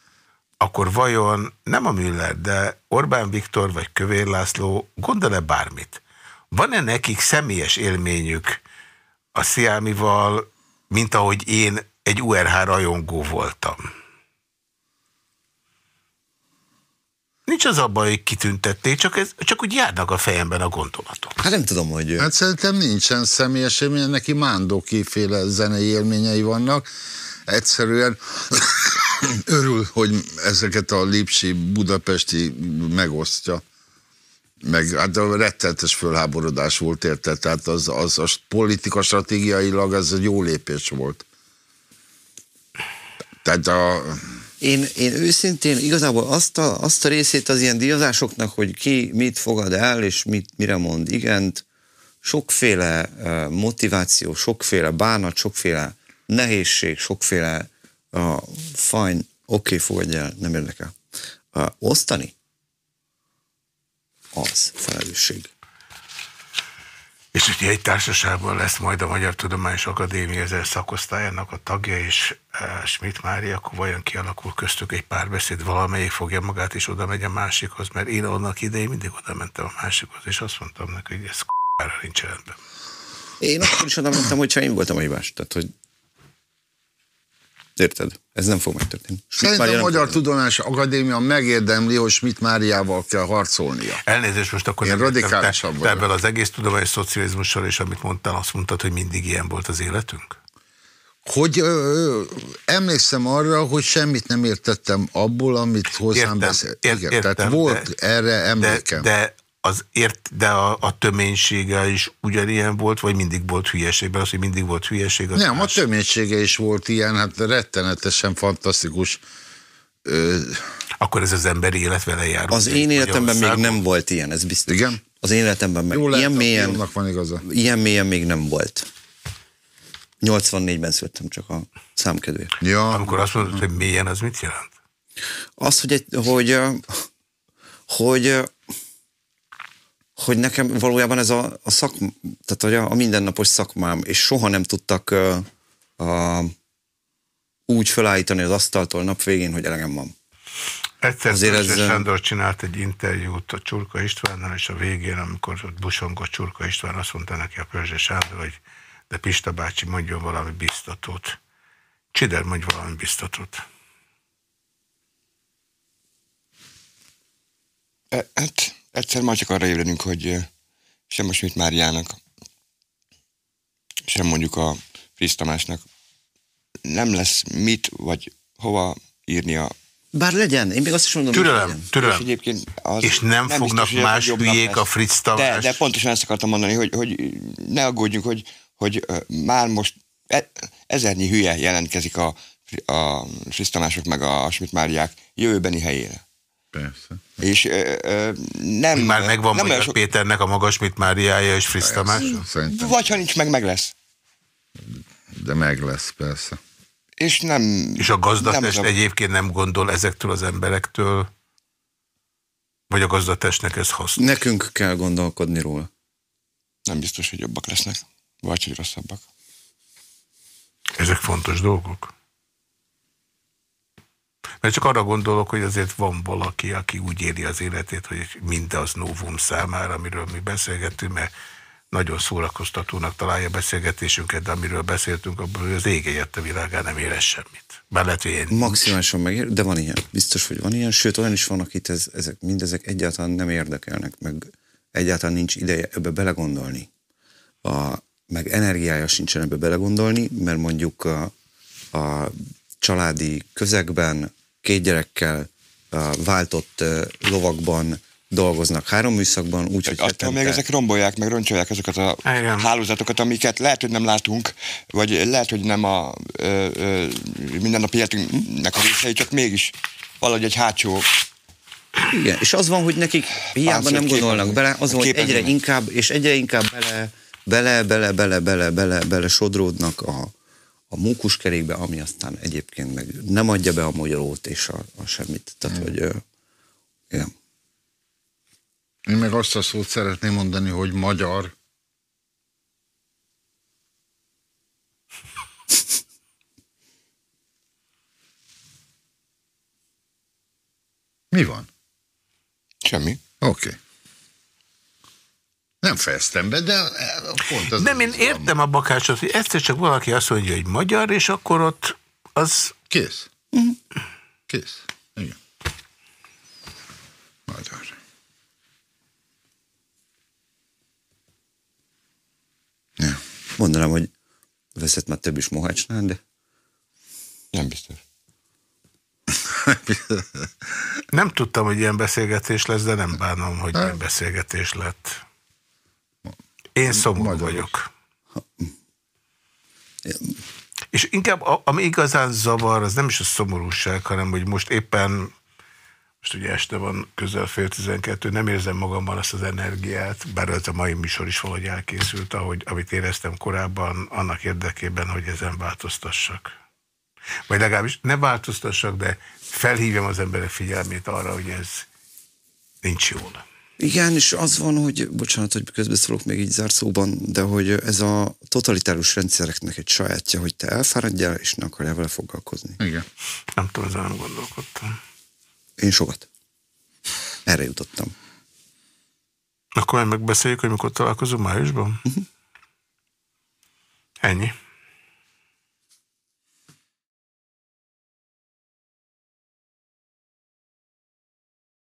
akkor vajon nem a Müller, de Orbán Viktor vagy Kövér László gondol-e bármit? Van-e nekik személyes élményük a Sziámival, mint ahogy én egy URH rajongó voltam? Nincs az abban, hogy kitüntették, csak, ez, csak úgy járnak a fejemben a gondolatok. Hát nem tudom, hogy... Hát szerintem nincsen személyes élménye, neki Mándóki féle zenei élményei vannak. Egyszerűen örül, hogy ezeket a Lipsi budapesti megosztja. Meg hát a rettenetes fölháborodás volt érte, tehát az, az a politika stratégiailag ez egy jó lépés volt. Tehát a, Én, én őszintén igazából azt a, azt a részét az ilyen díjazásoknak, hogy ki mit fogad el, és mit, mire mond igent, sokféle uh, motiváció, sokféle bánat, sokféle nehézség, sokféle uh, fine, oké, okay, fogadj el, nem érdekel. Uh, osztani? Az felelősség. És ugye egy társaságban lesz majd a Magyar Tudományos Akadémia ezer szakosztályának a tagja, és uh, Schmidt Mária, akkor vajon kialakul köztük egy párbeszéd, valamelyik fogja magát, és oda megy a másikhoz, mert én annak idején mindig oda mentem a másikhoz, és azt mondtam neki, hogy ez k***ára nincs rendben. Én akkor is oda mentem, hogyha én voltam a hibás. Tehát, hogy Érted? Ez nem fog megtörténni. Szerintem a Magyar Tudományos Akadémia megérdemli, hogy Schmidt Máriával kell harcolnia. Elnézést most akkor Én nem értem, radikálisabb te, te vagyok. ebből az egész tudományos szocializmussal, és amit mondtál, azt mondtad, hogy mindig ilyen volt az életünk? Hogy ö, ö, emlékszem arra, hogy semmit nem értettem abból, amit hozzám Értem, beszélt. ért- Igen, értem, tehát volt de- erre De, emlékem. de, az ért, de a, a töménysége is ugyanilyen volt, vagy mindig volt hülyeségben? Az, hogy mindig volt hülyeség, az Nem, a más. töménysége is volt ilyen, hát rettenetesen fantasztikus. Ö, Akkor ez az emberi élet vele jár. Az én életemben még nem volt ilyen, ez biztos. Igen? Az én életemben meg jó lehet, ilyen a mélyen, van igaza. ilyen mélyen még nem volt. 84-ben születtem csak a számkedvéért. Ja, Amikor azt mondod, hogy mélyen, az mit jelent? Az, hogy, egy, hogy hogy ö, hogy nekem valójában ez a, a szak, tehát hogy a, a mindennapos szakmám, és soha nem tudtak ö, a, úgy felállítani az asztaltól nap végén, hogy elegem van. Egyszer Azért ez, Sándor csinált egy interjút a Csurka Istvánnal, és a végén, amikor ott busongott Csurka István, azt mondta neki a Pörzse Sándor, hogy de Pista bácsi mondjon valami biztatót. Csider, mondj valami biztatót. Hát egyszer már csak arra ébredünk, hogy sem a Schmidt Máriának, sem mondjuk a Frisz Tamásnak nem lesz mit, vagy hova írnia. Bár legyen, én még azt is mondom, hogy Türelem. És, türelem. egyébként az És nem fognak biztos, más hülyék a Fritz de, Tamás? de pontosan ezt akartam mondani, hogy, hogy ne aggódjunk, hogy, hogy már most e, ezernyi hülye jelentkezik a, a Frisz Tamások meg a Schmidt Máriák jövőbeni helyére. Persze. És ö, ö, nem... Már megvan nem Magyar sok- Péternek a magas, mint Máriája és Frisz Tamás? Vagy ha nincs meg, meg lesz. De meg lesz, persze. És nem... És a gazdatest nem egyébként nem gondol ezektől az emberektől? Vagy a gazdatestnek ez hasznos? Nekünk kell gondolkodni róla. Nem biztos, hogy jobbak lesznek. Vagy hogy rosszabbak. Ezek fontos dolgok. Mert csak arra gondolok, hogy azért van valaki, aki úgy éli az életét, hogy mindaz novum számára, amiről mi beszélgettünk, mert nagyon szórakoztatónak találja beszélgetésünket, de amiről beszéltünk, hogy az ég a világán nem érez semmit. Bár lehet, hogy Maximálisan megér, de van ilyen. Biztos, hogy van ilyen. Sőt, olyan is van, akit ez, ezek, mindezek egyáltalán nem érdekelnek, meg egyáltalán nincs ideje ebbe belegondolni. A, meg energiája sincsen ebbe belegondolni, mert mondjuk a, a családi közegben két gyerekkel váltott lovakban dolgoznak három műszakban, úgyhogy Attól még ezek rombolják, meg roncsolják azokat a Igen. hálózatokat, amiket lehet, hogy nem látunk, vagy lehet, hogy nem a ö, ö, mindennapi életünknek a részei, csak mégis valahogy egy hátsó Igen, és az van, hogy nekik hiába nem képen- gondolnak bele, az van, hogy egyre inkább, és egyre inkább bele, bele, bele, bele, bele, bele, bele sodródnak a, a mókuskerékbe, ami aztán egyébként meg nem adja be a magyarót és a, a semmit. Tehát, hogy ö, igen. Én meg azt a szót szeretném mondani, hogy magyar. Mi van? semmi. Oké. Okay. Nem fejeztem be, de eh, pont az Nem, az én értem a bakácsot, hogy egyszer csak valaki azt mondja, hogy magyar, és akkor ott az Kész. Kész. Igen. Magyar. Ja. Mondanám, hogy veszett már több is Mohácsnál, de Nem biztos. nem tudtam, hogy ilyen beszélgetés lesz, de nem bánom, hogy ilyen beszélgetés lett. Én szomorú Magyaros. vagyok. És inkább, a- ami igazán zavar, az nem is a szomorúság, hanem hogy most éppen, most ugye este van közel fél tizenkettő, nem érzem magamban azt az energiát, bár ez a mai műsor is valahogy elkészült, ahogy, amit éreztem korábban, annak érdekében, hogy ezen változtassak. Vagy legalábbis ne változtassak, de felhívjam az emberek figyelmét arra, hogy ez nincs jól. Igen, és az van, hogy, bocsánat, hogy közbeszólok még így zárszóban, de hogy ez a totalitárus rendszereknek egy sajátja, hogy te elfáradjál, és ne akarjál vele foglalkozni. Igen. Nem tudom, ezen nem gondolkodtam. Én sokat. Erre jutottam. Akkor majd megbeszéljük, hogy mikor találkozunk májusban? Ennyi.